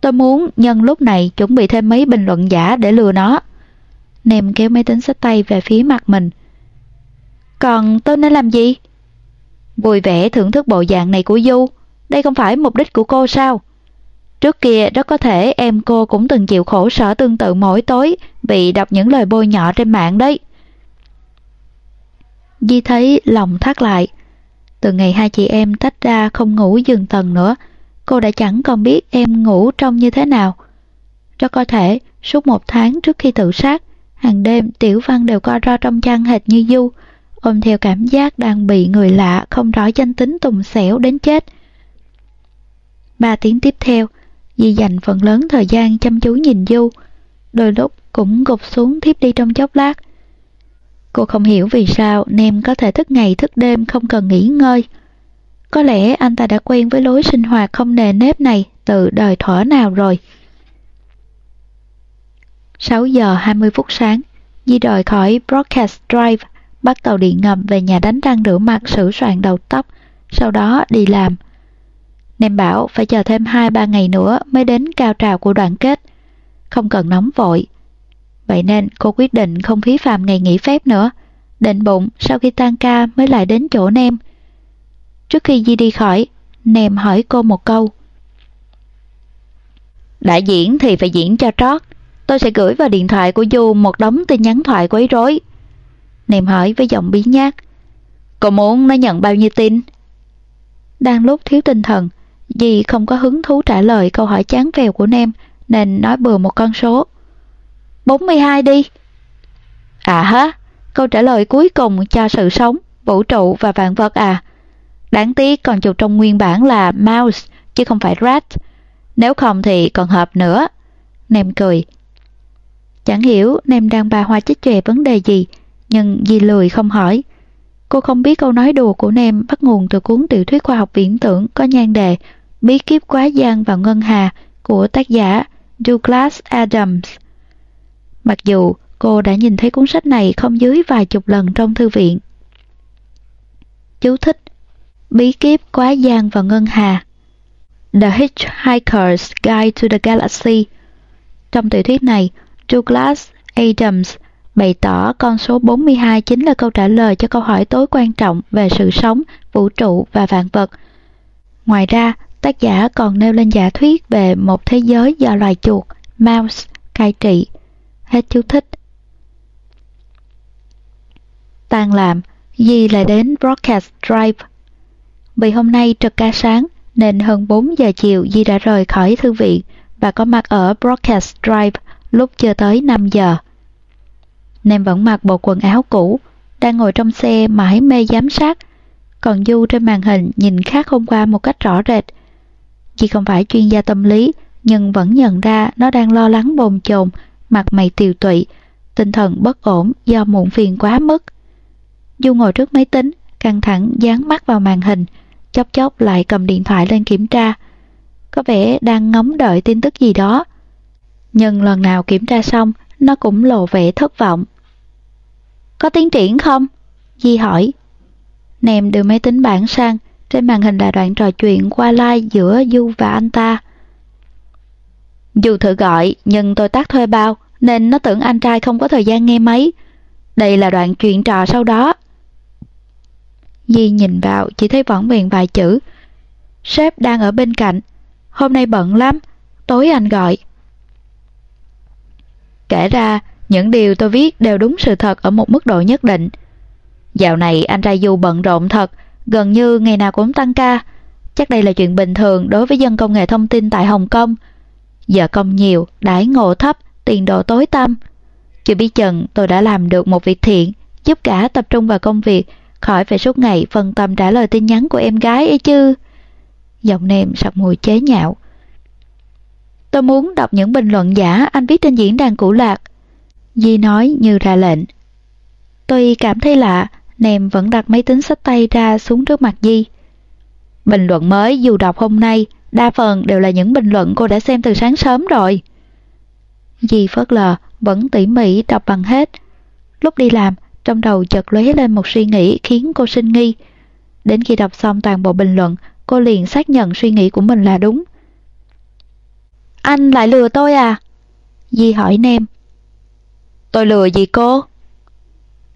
Tôi muốn nhân lúc này chuẩn bị thêm mấy bình luận giả để lừa nó. Nèm kéo máy tính sách tay về phía mặt mình. Còn tôi nên làm gì? Vui vẻ thưởng thức bộ dạng này của Du. Đây không phải mục đích của cô sao? Trước kia rất có thể em cô cũng từng chịu khổ sở tương tự mỗi tối vì đọc những lời bôi nhọ trên mạng đấy. Di thấy lòng thắt lại. Từ ngày hai chị em tách ra không ngủ giường tầng nữa, cô đã chẳng còn biết em ngủ trông như thế nào. Rất có thể, suốt một tháng trước khi tự sát, hàng đêm Tiểu Văn đều co ro trong chăn hệt như Du, ôm theo cảm giác đang bị người lạ không rõ danh tính tùng xẻo đến chết. Ba tiếng tiếp theo, Di dành phần lớn thời gian chăm chú nhìn Du, đôi lúc cũng gục xuống thiếp đi trong chốc lát. Cô không hiểu vì sao Nem có thể thức ngày thức đêm không cần nghỉ ngơi. Có lẽ anh ta đã quen với lối sinh hoạt không nề nếp này từ đời thỏa nào rồi. 6 giờ 20 phút sáng, Di rời khỏi Broadcast Drive, bắt tàu điện ngầm về nhà đánh răng rửa mặt sửa soạn đầu tóc, sau đó đi làm. Nem bảo phải chờ thêm 2-3 ngày nữa mới đến cao trào của đoạn kết. Không cần nóng vội. Vậy nên cô quyết định không phí phạm ngày nghỉ phép nữa. Định bụng sau khi tan ca mới lại đến chỗ Nem. Trước khi Di đi khỏi, Nem hỏi cô một câu. Đã diễn thì phải diễn cho trót. Tôi sẽ gửi vào điện thoại của Du một đống tin nhắn thoại quấy rối. Nem hỏi với giọng bí nhát. Cô muốn nó nhận bao nhiêu tin? Đang lúc thiếu tinh thần, Di không có hứng thú trả lời câu hỏi chán phèo của Nem nên nói bừa một con số. 42 đi. À hả? Câu trả lời cuối cùng cho sự sống, vũ trụ và vạn vật à? Đáng tiếc còn chụp trong nguyên bản là mouse chứ không phải rat. Nếu không thì còn hợp nữa. Nem cười. Chẳng hiểu Nem đang bà hoa chích chè vấn đề gì, nhưng Di lười không hỏi. Cô không biết câu nói đùa của Nem bắt nguồn từ cuốn tiểu thuyết khoa học viễn tưởng có nhan đề Bí kíp quá gian vào ngân hà của tác giả Douglas Adams. Mặc dù cô đã nhìn thấy cuốn sách này không dưới vài chục lần trong thư viện. Chú thích Bí kíp quá giang và ngân hà The Hitchhiker's Guide to the Galaxy Trong tiểu thuyết này, Douglas Adams bày tỏ con số 42 chính là câu trả lời cho câu hỏi tối quan trọng về sự sống, vũ trụ và vạn vật. Ngoài ra, tác giả còn nêu lên giả thuyết về một thế giới do loài chuột, mouse, cai trị. Hết chú thích. Tan làm, Di lại đến Broadcast Drive. Vì hôm nay trực ca sáng, nên hơn 4 giờ chiều Di đã rời khỏi thư viện và có mặt ở Broadcast Drive lúc chưa tới 5 giờ. Nem vẫn mặc bộ quần áo cũ, đang ngồi trong xe mãi mê giám sát, còn Du trên màn hình nhìn khác hôm qua một cách rõ rệt. Di không phải chuyên gia tâm lý, nhưng vẫn nhận ra nó đang lo lắng bồn chồn, mặt mày tiều tụy, tinh thần bất ổn do muộn phiền quá mức. Du ngồi trước máy tính, căng thẳng dán mắt vào màn hình, chốc chốc lại cầm điện thoại lên kiểm tra. Có vẻ đang ngóng đợi tin tức gì đó. Nhưng lần nào kiểm tra xong, nó cũng lộ vẻ thất vọng. Có tiến triển không? Di hỏi. Nèm đưa máy tính bảng sang, Trên màn hình là đoạn trò chuyện qua like giữa Du và anh ta dù thử gọi, nhưng tôi tắt thuê bao, nên nó tưởng anh trai không có thời gian nghe máy. Đây là đoạn chuyện trò sau đó. Di nhìn vào, chỉ thấy võng vẹn vài chữ. Sếp đang ở bên cạnh. Hôm nay bận lắm, tối anh gọi. Kể ra, những điều tôi viết đều đúng sự thật ở một mức độ nhất định. Dạo này anh trai Du bận rộn thật, gần như ngày nào cũng tăng ca. Chắc đây là chuyện bình thường đối với dân công nghệ thông tin tại Hồng Kông. Giờ công nhiều, đãi ngộ thấp, tiền đồ tối tăm. Chưa biết chừng tôi đã làm được một việc thiện, giúp cả tập trung vào công việc, khỏi phải suốt ngày phân tâm trả lời tin nhắn của em gái ấy chứ. Giọng nềm sập mùi chế nhạo. Tôi muốn đọc những bình luận giả anh viết trên diễn đàn cũ lạc. Di nói như ra lệnh. Tôi cảm thấy lạ, Nèm vẫn đặt máy tính sách tay ra xuống trước mặt Di. Bình luận mới dù đọc hôm nay, đa phần đều là những bình luận cô đã xem từ sáng sớm rồi. Di phớt lờ, vẫn tỉ mỉ đọc bằng hết. Lúc đi làm, trong đầu chợt lóe lên một suy nghĩ khiến cô sinh nghi. Đến khi đọc xong toàn bộ bình luận, cô liền xác nhận suy nghĩ của mình là đúng. Anh lại lừa tôi à? Di hỏi Nem. Tôi lừa gì cô?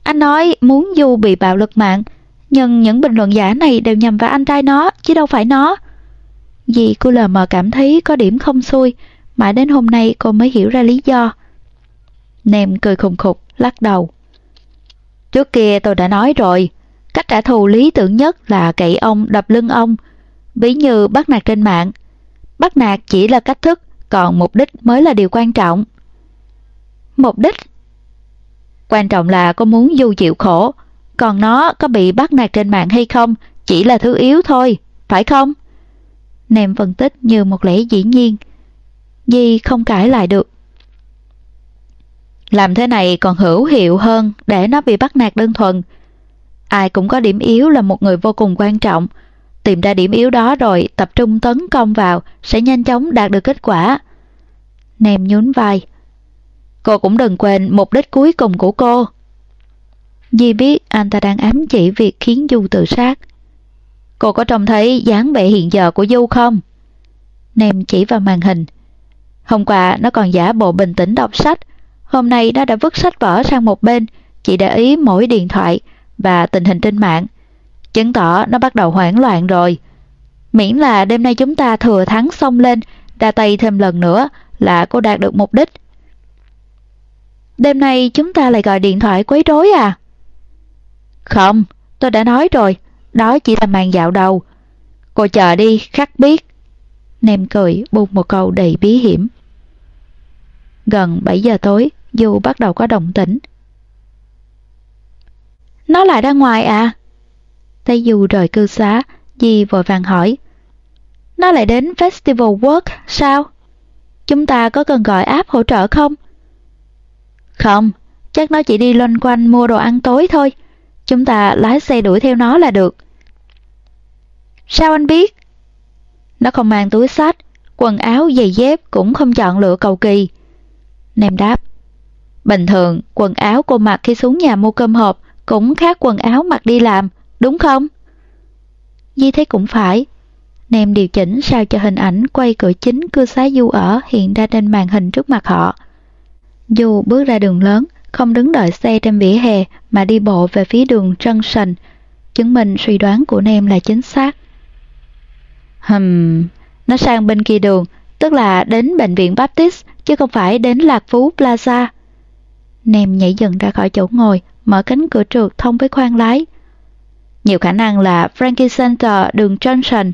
Anh nói muốn Du bị bạo lực mạng, nhưng những bình luận giả này đều nhằm vào anh trai nó, chứ đâu phải nó. Dì cô lờ mờ cảm thấy có điểm không xuôi, mãi đến hôm nay cô mới hiểu ra lý do. Nem cười khùng khục, lắc đầu. Trước kia tôi đã nói rồi, cách trả thù lý tưởng nhất là cậy ông đập lưng ông, ví như bắt nạt trên mạng. Bắt nạt chỉ là cách thức, còn mục đích mới là điều quan trọng. Mục đích? Quan trọng là có muốn Du chịu khổ, còn nó có bị bắt nạt trên mạng hay không chỉ là thứ yếu thôi, phải không? Nèm phân tích như một lẽ dĩ nhiên. Di không cãi lại được. Làm thế này còn hữu hiệu hơn để nó bị bắt nạt đơn thuần. Ai cũng có điểm yếu là một người vô cùng quan trọng. Tìm ra điểm yếu đó rồi tập trung tấn công vào sẽ nhanh chóng đạt được kết quả. nèm nhún vai. Cô cũng đừng quên mục đích cuối cùng của cô. Di biết anh ta đang ám chỉ việc khiến Du tự sát. Cô có trông thấy dáng vẻ hiện giờ của Du không? Nem chỉ vào màn hình. Hôm qua nó còn giả bộ bình tĩnh đọc sách. Hôm nay nó đã vứt sách vở sang một bên, chỉ để ý mỗi điện thoại và tình hình trên mạng. Chứng tỏ nó bắt đầu hoảng loạn rồi. Miễn là đêm nay chúng ta thừa thắng xông lên, đa tay thêm lần nữa là cô đạt được mục đích. Đêm nay chúng ta lại gọi điện thoại quấy rối à? Không, tôi đã nói rồi, đó chỉ là màn dạo đầu. Cô chờ đi, khắc biết. Nem cười, buông một câu đầy bí hiểm. Gần 7 giờ tối, Du bắt đầu có động tĩnh. Nó lại ra ngoài à? Thấy Du rời cư xá, Di vội vàng hỏi. Nó lại đến Festival Work sao? Chúng ta có cần gọi app hỗ trợ không? Không, chắc nó chỉ đi loanh quanh mua đồ ăn tối thôi. Chúng ta lái xe đuổi theo nó là được. Sao anh biết? Nó không mang túi sách, quần áo, giày dép cũng không chọn lựa cầu kỳ. Nem đáp. Bình thường, quần áo cô mặc khi xuống nhà mua cơm hộp cũng khác quần áo mặc đi làm, đúng không? Di thế cũng phải. Nem điều chỉnh sao cho hình ảnh quay cửa chính cư xá du ở hiện ra trên màn hình trước mặt họ. Du bước ra đường lớn, không đứng đợi xe trên vỉa hè mà đi bộ về phía đường Junction, chứng minh suy đoán của Nem là chính xác. Hừm, nó sang bên kia đường, tức là đến bệnh viện Baptist chứ không phải đến Lạc Phú Plaza. Nem nhảy dần ra khỏi chỗ ngồi, mở cánh cửa trượt thông với khoang lái. Nhiều khả năng là Frankie Center đường Johnson.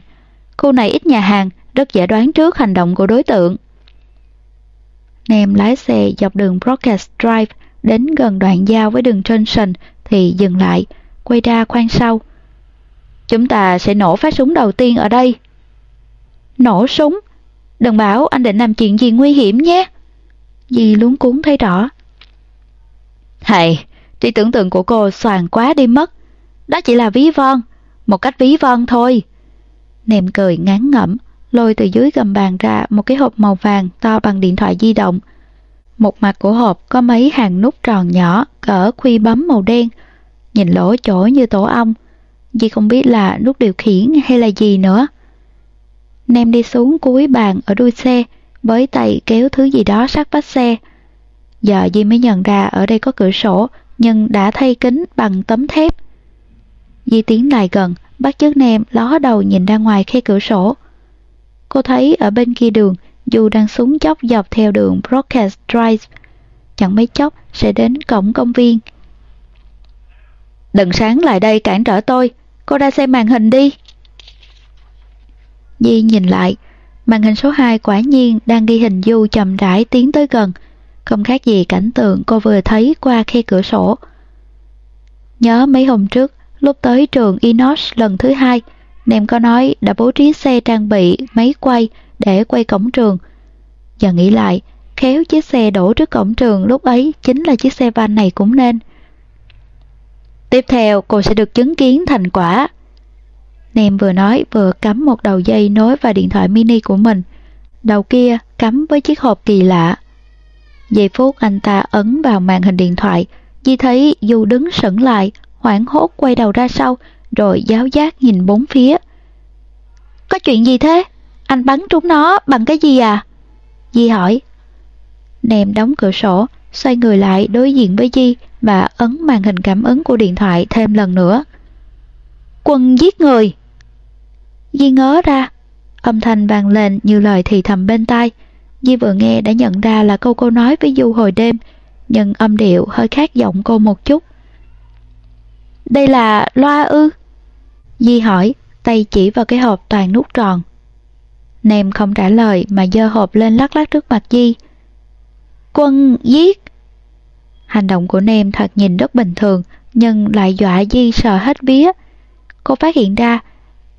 Khu này ít nhà hàng, rất dễ đoán trước hành động của đối tượng. Nem lái xe dọc đường Broadcast Drive đến gần đoạn giao với đường Johnson thì dừng lại, quay ra khoang sau. Chúng ta sẽ nổ phát súng đầu tiên ở đây. Nổ súng? Đừng bảo anh định làm chuyện gì nguy hiểm nhé. Dì luống cuốn thấy rõ. Hay, trí tưởng tượng của cô soàn quá đi mất. Đó chỉ là ví von, một cách ví von thôi. Nèm cười ngán ngẩm, lôi từ dưới gầm bàn ra một cái hộp màu vàng to bằng điện thoại di động. Một mặt của hộp có mấy hàng nút tròn nhỏ cỡ khuy bấm màu đen, nhìn lỗ chỗ như tổ ong. Dì không biết là nút điều khiển hay là gì nữa. Nem đi xuống cuối bàn ở đuôi xe, với tay kéo thứ gì đó sát vách xe. Giờ Di mới nhận ra ở đây có cửa sổ, nhưng đã thay kính bằng tấm thép. Di tiến lại gần, bắt chước Nem ló đầu nhìn ra ngoài khe cửa sổ. Cô thấy ở bên kia đường, dù đang xuống chóc dọc theo đường Broadcast Drive. Chẳng mấy chốc sẽ đến cổng công viên. Đừng sáng lại đây cản trở tôi, cô ra xem màn hình đi. Di nhìn lại, màn hình số 2 quả nhiên đang ghi hình Du chậm rãi tiến tới gần, không khác gì cảnh tượng cô vừa thấy qua khe cửa sổ. Nhớ mấy hôm trước, lúc tới trường Inox lần thứ hai, Nem có nói đã bố trí xe trang bị máy quay để quay cổng trường. Giờ nghĩ lại, khéo chiếc xe đổ trước cổng trường lúc ấy chính là chiếc xe van này cũng nên. Tiếp theo cô sẽ được chứng kiến thành quả. Nem vừa nói vừa cắm một đầu dây nối vào điện thoại mini của mình. Đầu kia cắm với chiếc hộp kỳ lạ. Giây phút anh ta ấn vào màn hình điện thoại, Di thấy Du đứng sững lại, hoảng hốt quay đầu ra sau, rồi giáo giác nhìn bốn phía. Có chuyện gì thế? Anh bắn trúng nó bằng cái gì à? Di hỏi. Nèm đóng cửa sổ, xoay người lại đối diện với Di và ấn màn hình cảm ứng của điện thoại thêm lần nữa. Quân giết người! Di ngớ ra, âm thanh vang lên như lời thì thầm bên tai. Di vừa nghe đã nhận ra là câu cô nói với Du hồi đêm, nhưng âm điệu hơi khác giọng cô một chút. Đây là loa ư? Di hỏi, tay chỉ vào cái hộp toàn nút tròn. Nem không trả lời mà dơ hộp lên lắc lắc trước mặt Di. Quân giết! Hành động của Nem thật nhìn rất bình thường, nhưng lại dọa Di sợ hết vía. Cô phát hiện ra,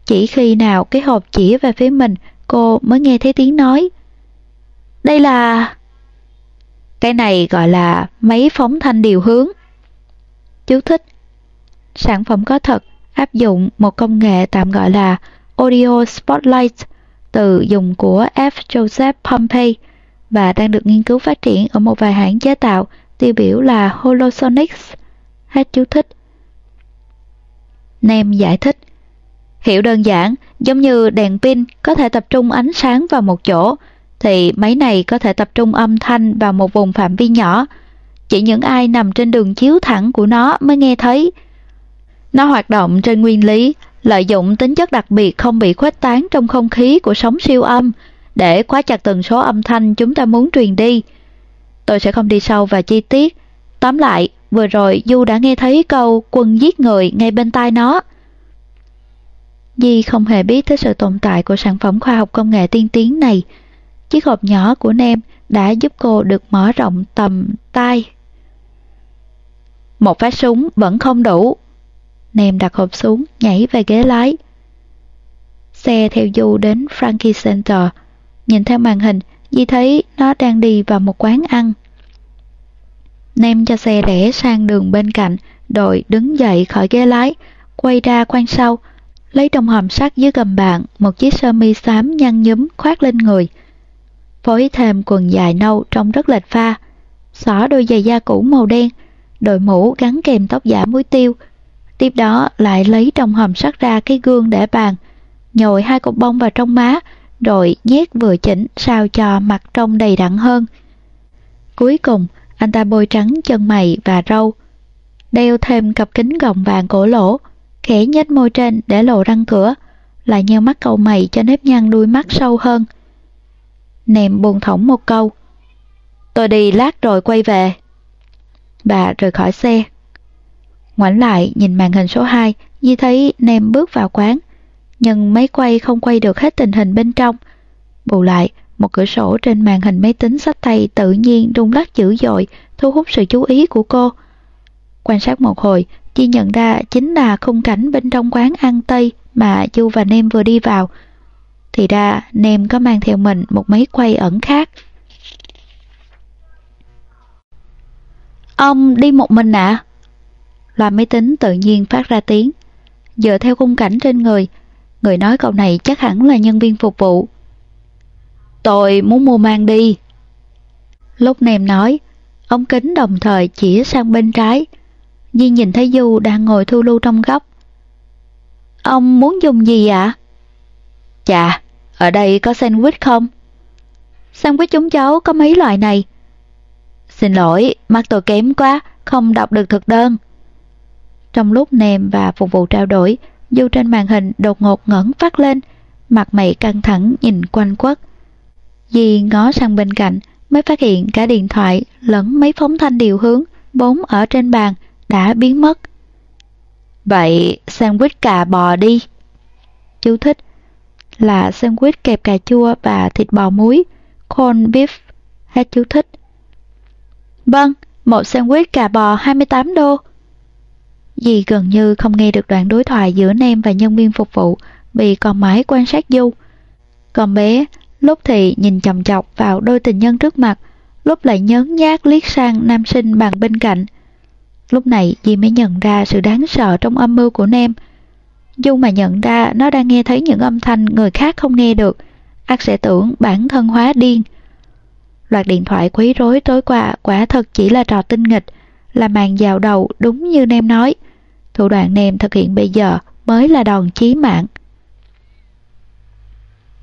chỉ khi nào cái hộp chỉ về phía mình, cô mới nghe thấy tiếng nói. Đây là... Cái này gọi là máy phóng thanh điều hướng. Chú thích. Sản phẩm có thật, áp dụng một công nghệ tạm gọi là Audio Spotlight từ dùng của F. Joseph Pompey và đang được nghiên cứu phát triển ở một vài hãng chế tạo tiêu biểu là Holosonics. Hết chú thích. Nem giải thích. Hiểu đơn giản, giống như đèn pin có thể tập trung ánh sáng vào một chỗ, thì máy này có thể tập trung âm thanh vào một vùng phạm vi nhỏ. Chỉ những ai nằm trên đường chiếu thẳng của nó mới nghe thấy. Nó hoạt động trên nguyên lý, lợi dụng tính chất đặc biệt không bị khuếch tán trong không khí của sóng siêu âm, để khóa chặt tần số âm thanh chúng ta muốn truyền đi. Tôi sẽ không đi sâu vào chi tiết. Tóm lại, vừa rồi Du đã nghe thấy câu quân giết người ngay bên tai nó. Di không hề biết tới sự tồn tại của sản phẩm khoa học công nghệ tiên tiến này. Chiếc hộp nhỏ của Nem đã giúp cô được mở rộng tầm tay. Một phát súng vẫn không đủ. Nem đặt hộp xuống, nhảy về ghế lái. Xe theo Du đến Frankie Center. Nhìn theo màn hình, Di thấy nó đang đi vào một quán ăn. Nem cho xe rẽ sang đường bên cạnh, đội đứng dậy khỏi ghế lái, quay ra quanh sau, lấy trong hòm sắt dưới gầm bàn một chiếc sơ mi xám nhăn nhúm khoác lên người. Phối thêm quần dài nâu trông rất lệch pha, xỏ đôi giày da cũ màu đen, đội mũ gắn kèm tóc giả muối tiêu. Tiếp đó lại lấy trong hòm sắt ra cái gương để bàn, nhồi hai cục bông vào trong má, rồi nhét vừa chỉnh sao cho mặt trông đầy đặn hơn. Cuối cùng, anh ta bôi trắng chân mày và râu, đeo thêm cặp kính gọng vàng cổ lỗ, khẽ nhếch môi trên để lộ răng cửa, lại nheo mắt cầu mày cho nếp nhăn đuôi mắt sâu hơn. Nèm buồn thõng một câu. Tôi đi lát rồi quay về. Bà rời khỏi xe. Ngoảnh lại nhìn màn hình số 2, Di thấy Nem bước vào quán, nhưng máy quay không quay được hết tình hình bên trong. Bù lại, một cửa sổ trên màn hình máy tính sách tay tự nhiên rung lắc dữ dội, thu hút sự chú ý của cô. Quan sát một hồi, Chi nhận ra chính là khung cảnh bên trong quán ăn Tây mà Du và Nem vừa đi vào. Thì ra, Nem có mang theo mình một máy quay ẩn khác. Ông đi một mình ạ? À? Loa máy tính tự nhiên phát ra tiếng. Dựa theo khung cảnh trên người, người nói cậu này chắc hẳn là nhân viên phục vụ. Tôi muốn mua mang đi. Lúc Nem nói, ống kính đồng thời chỉ sang bên trái, Di nhìn thấy Du đang ngồi thu lưu trong góc. ông muốn dùng gì ạ? Chà, ở đây có sandwich không? Sandwich chúng cháu có mấy loại này. Xin lỗi, mắt tôi kém quá, không đọc được thực đơn. Trong lúc nèm và phục vụ trao đổi, Du trên màn hình đột ngột ngẩn phát lên, mặt mày căng thẳng nhìn quanh quất. Di ngó sang bên cạnh mới phát hiện cả điện thoại lẫn mấy phóng thanh điều hướng bốn ở trên bàn đã biến mất. Vậy sandwich cà bò đi. Chú thích là sandwich kẹp cà chua và thịt bò muối, corn beef. Hết chú thích. Vâng, một sandwich cà bò 28 đô. Dì gần như không nghe được đoạn đối thoại giữa Nem và nhân viên phục vụ vì còn mãi quan sát Du. Còn bé, lúc thì nhìn chòng chọc vào đôi tình nhân trước mặt, lúc lại nhớn nhát liếc sang nam sinh bàn bên cạnh. Lúc này dì mới nhận ra sự đáng sợ trong âm mưu của Nem. dung mà nhận ra nó đang nghe thấy những âm thanh người khác không nghe được, ác sẽ tưởng bản thân hóa điên. Loạt điện thoại quấy rối tối qua quả thật chỉ là trò tinh nghịch, là màn dạo đầu đúng như Nem nói. Thủ đoạn Nem thực hiện bây giờ mới là đòn chí mạng.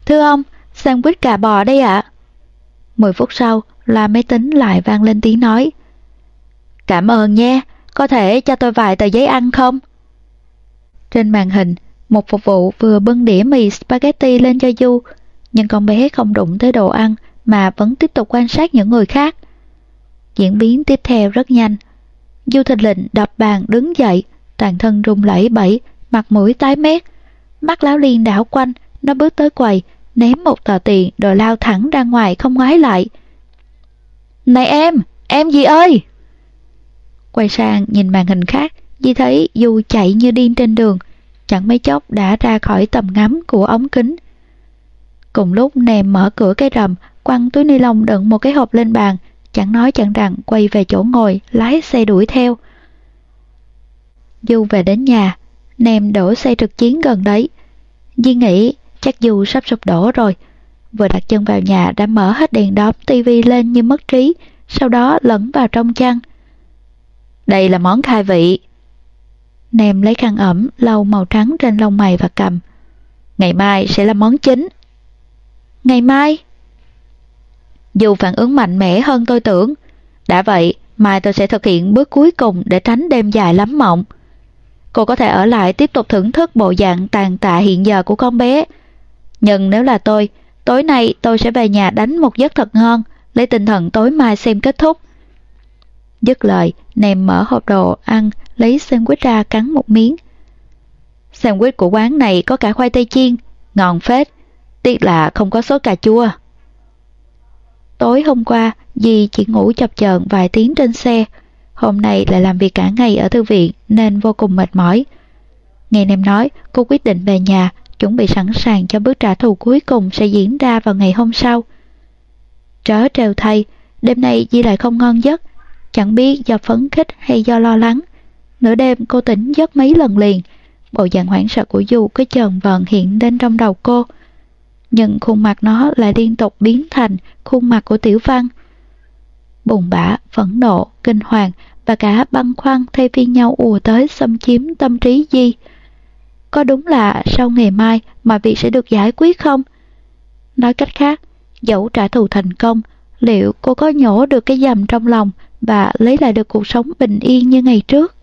Thưa ông, sandwich cà bò đây ạ. À? 10 phút sau loa máy tính lại vang lên tiếng nói. Cảm ơn nha, có thể cho tôi vài tờ giấy ăn không? Trên màn hình, một phục vụ vừa bưng đĩa mì spaghetti lên cho Du, nhưng con bé không đụng tới đồ ăn mà vẫn tiếp tục quan sát những người khác. Diễn biến tiếp theo rất nhanh. Du thịnh lệnh đập bàn đứng dậy, toàn thân run lẩy bẩy, mặt mũi tái mét. Mắt láo liên đảo quanh, nó bước tới quầy, ném một tờ tiền rồi lao thẳng ra ngoài không ngoái lại. Này em, em gì ơi? Quay sang nhìn màn hình khác, Di thấy Du chạy như điên trên đường, chẳng mấy chốc đã ra khỏi tầm ngắm của ống kính. Cùng lúc nèm mở cửa cái rầm, quăng túi ni lông đựng một cái hộp lên bàn, chẳng nói chẳng rằng quay về chỗ ngồi, lái xe đuổi theo. Du về đến nhà, nèm đổ xe trực chiến gần đấy. Di nghĩ chắc Du sắp sụp đổ rồi. Vừa đặt chân vào nhà đã mở hết đèn đóm tivi lên như mất trí, sau đó lẫn vào trong chăn. Đây là món khai vị. nem lấy khăn ẩm lau màu trắng trên lông mày và cầm. Ngày mai sẽ là món chính. Ngày mai? Dù phản ứng mạnh mẽ hơn tôi tưởng. Đã vậy, mai tôi sẽ thực hiện bước cuối cùng để tránh đêm dài lắm mộng. Cô có thể ở lại tiếp tục thưởng thức bộ dạng tàn tạ hiện giờ của con bé. Nhưng nếu là tôi, tối nay tôi sẽ về nhà đánh một giấc thật ngon, lấy tinh thần tối mai xem kết thúc. Dứt lời, nèm mở hộp đồ ăn, lấy sandwich ra cắn một miếng. Sandwich của quán này có cả khoai tây chiên, ngon phết, tiếc là không có sốt cà chua. Tối hôm qua, Di chỉ ngủ chập chờn vài tiếng trên xe, hôm nay lại làm việc cả ngày ở thư viện nên vô cùng mệt mỏi. Nghe nem nói, cô quyết định về nhà, chuẩn bị sẵn sàng cho bước trả thù cuối cùng sẽ diễn ra vào ngày hôm sau. Trớ trêu thay, đêm nay Di lại không ngon giấc, chẳng biết do phấn khích hay do lo lắng. Nửa đêm cô tỉnh giấc mấy lần liền, bộ dạng hoảng sợ của Du cứ chờn vần hiện lên trong đầu cô. Nhưng khuôn mặt nó lại liên tục biến thành khuôn mặt của Tiểu Văn. Bùng bã, phẫn nộ, kinh hoàng và cả băng khoăn thay phiên nhau ùa tới xâm chiếm tâm trí Di. Có đúng là sau ngày mai mà việc sẽ được giải quyết không? Nói cách khác, dẫu trả thù thành công, liệu cô có nhổ được cái dầm trong lòng và lấy lại được cuộc sống bình yên như ngày trước?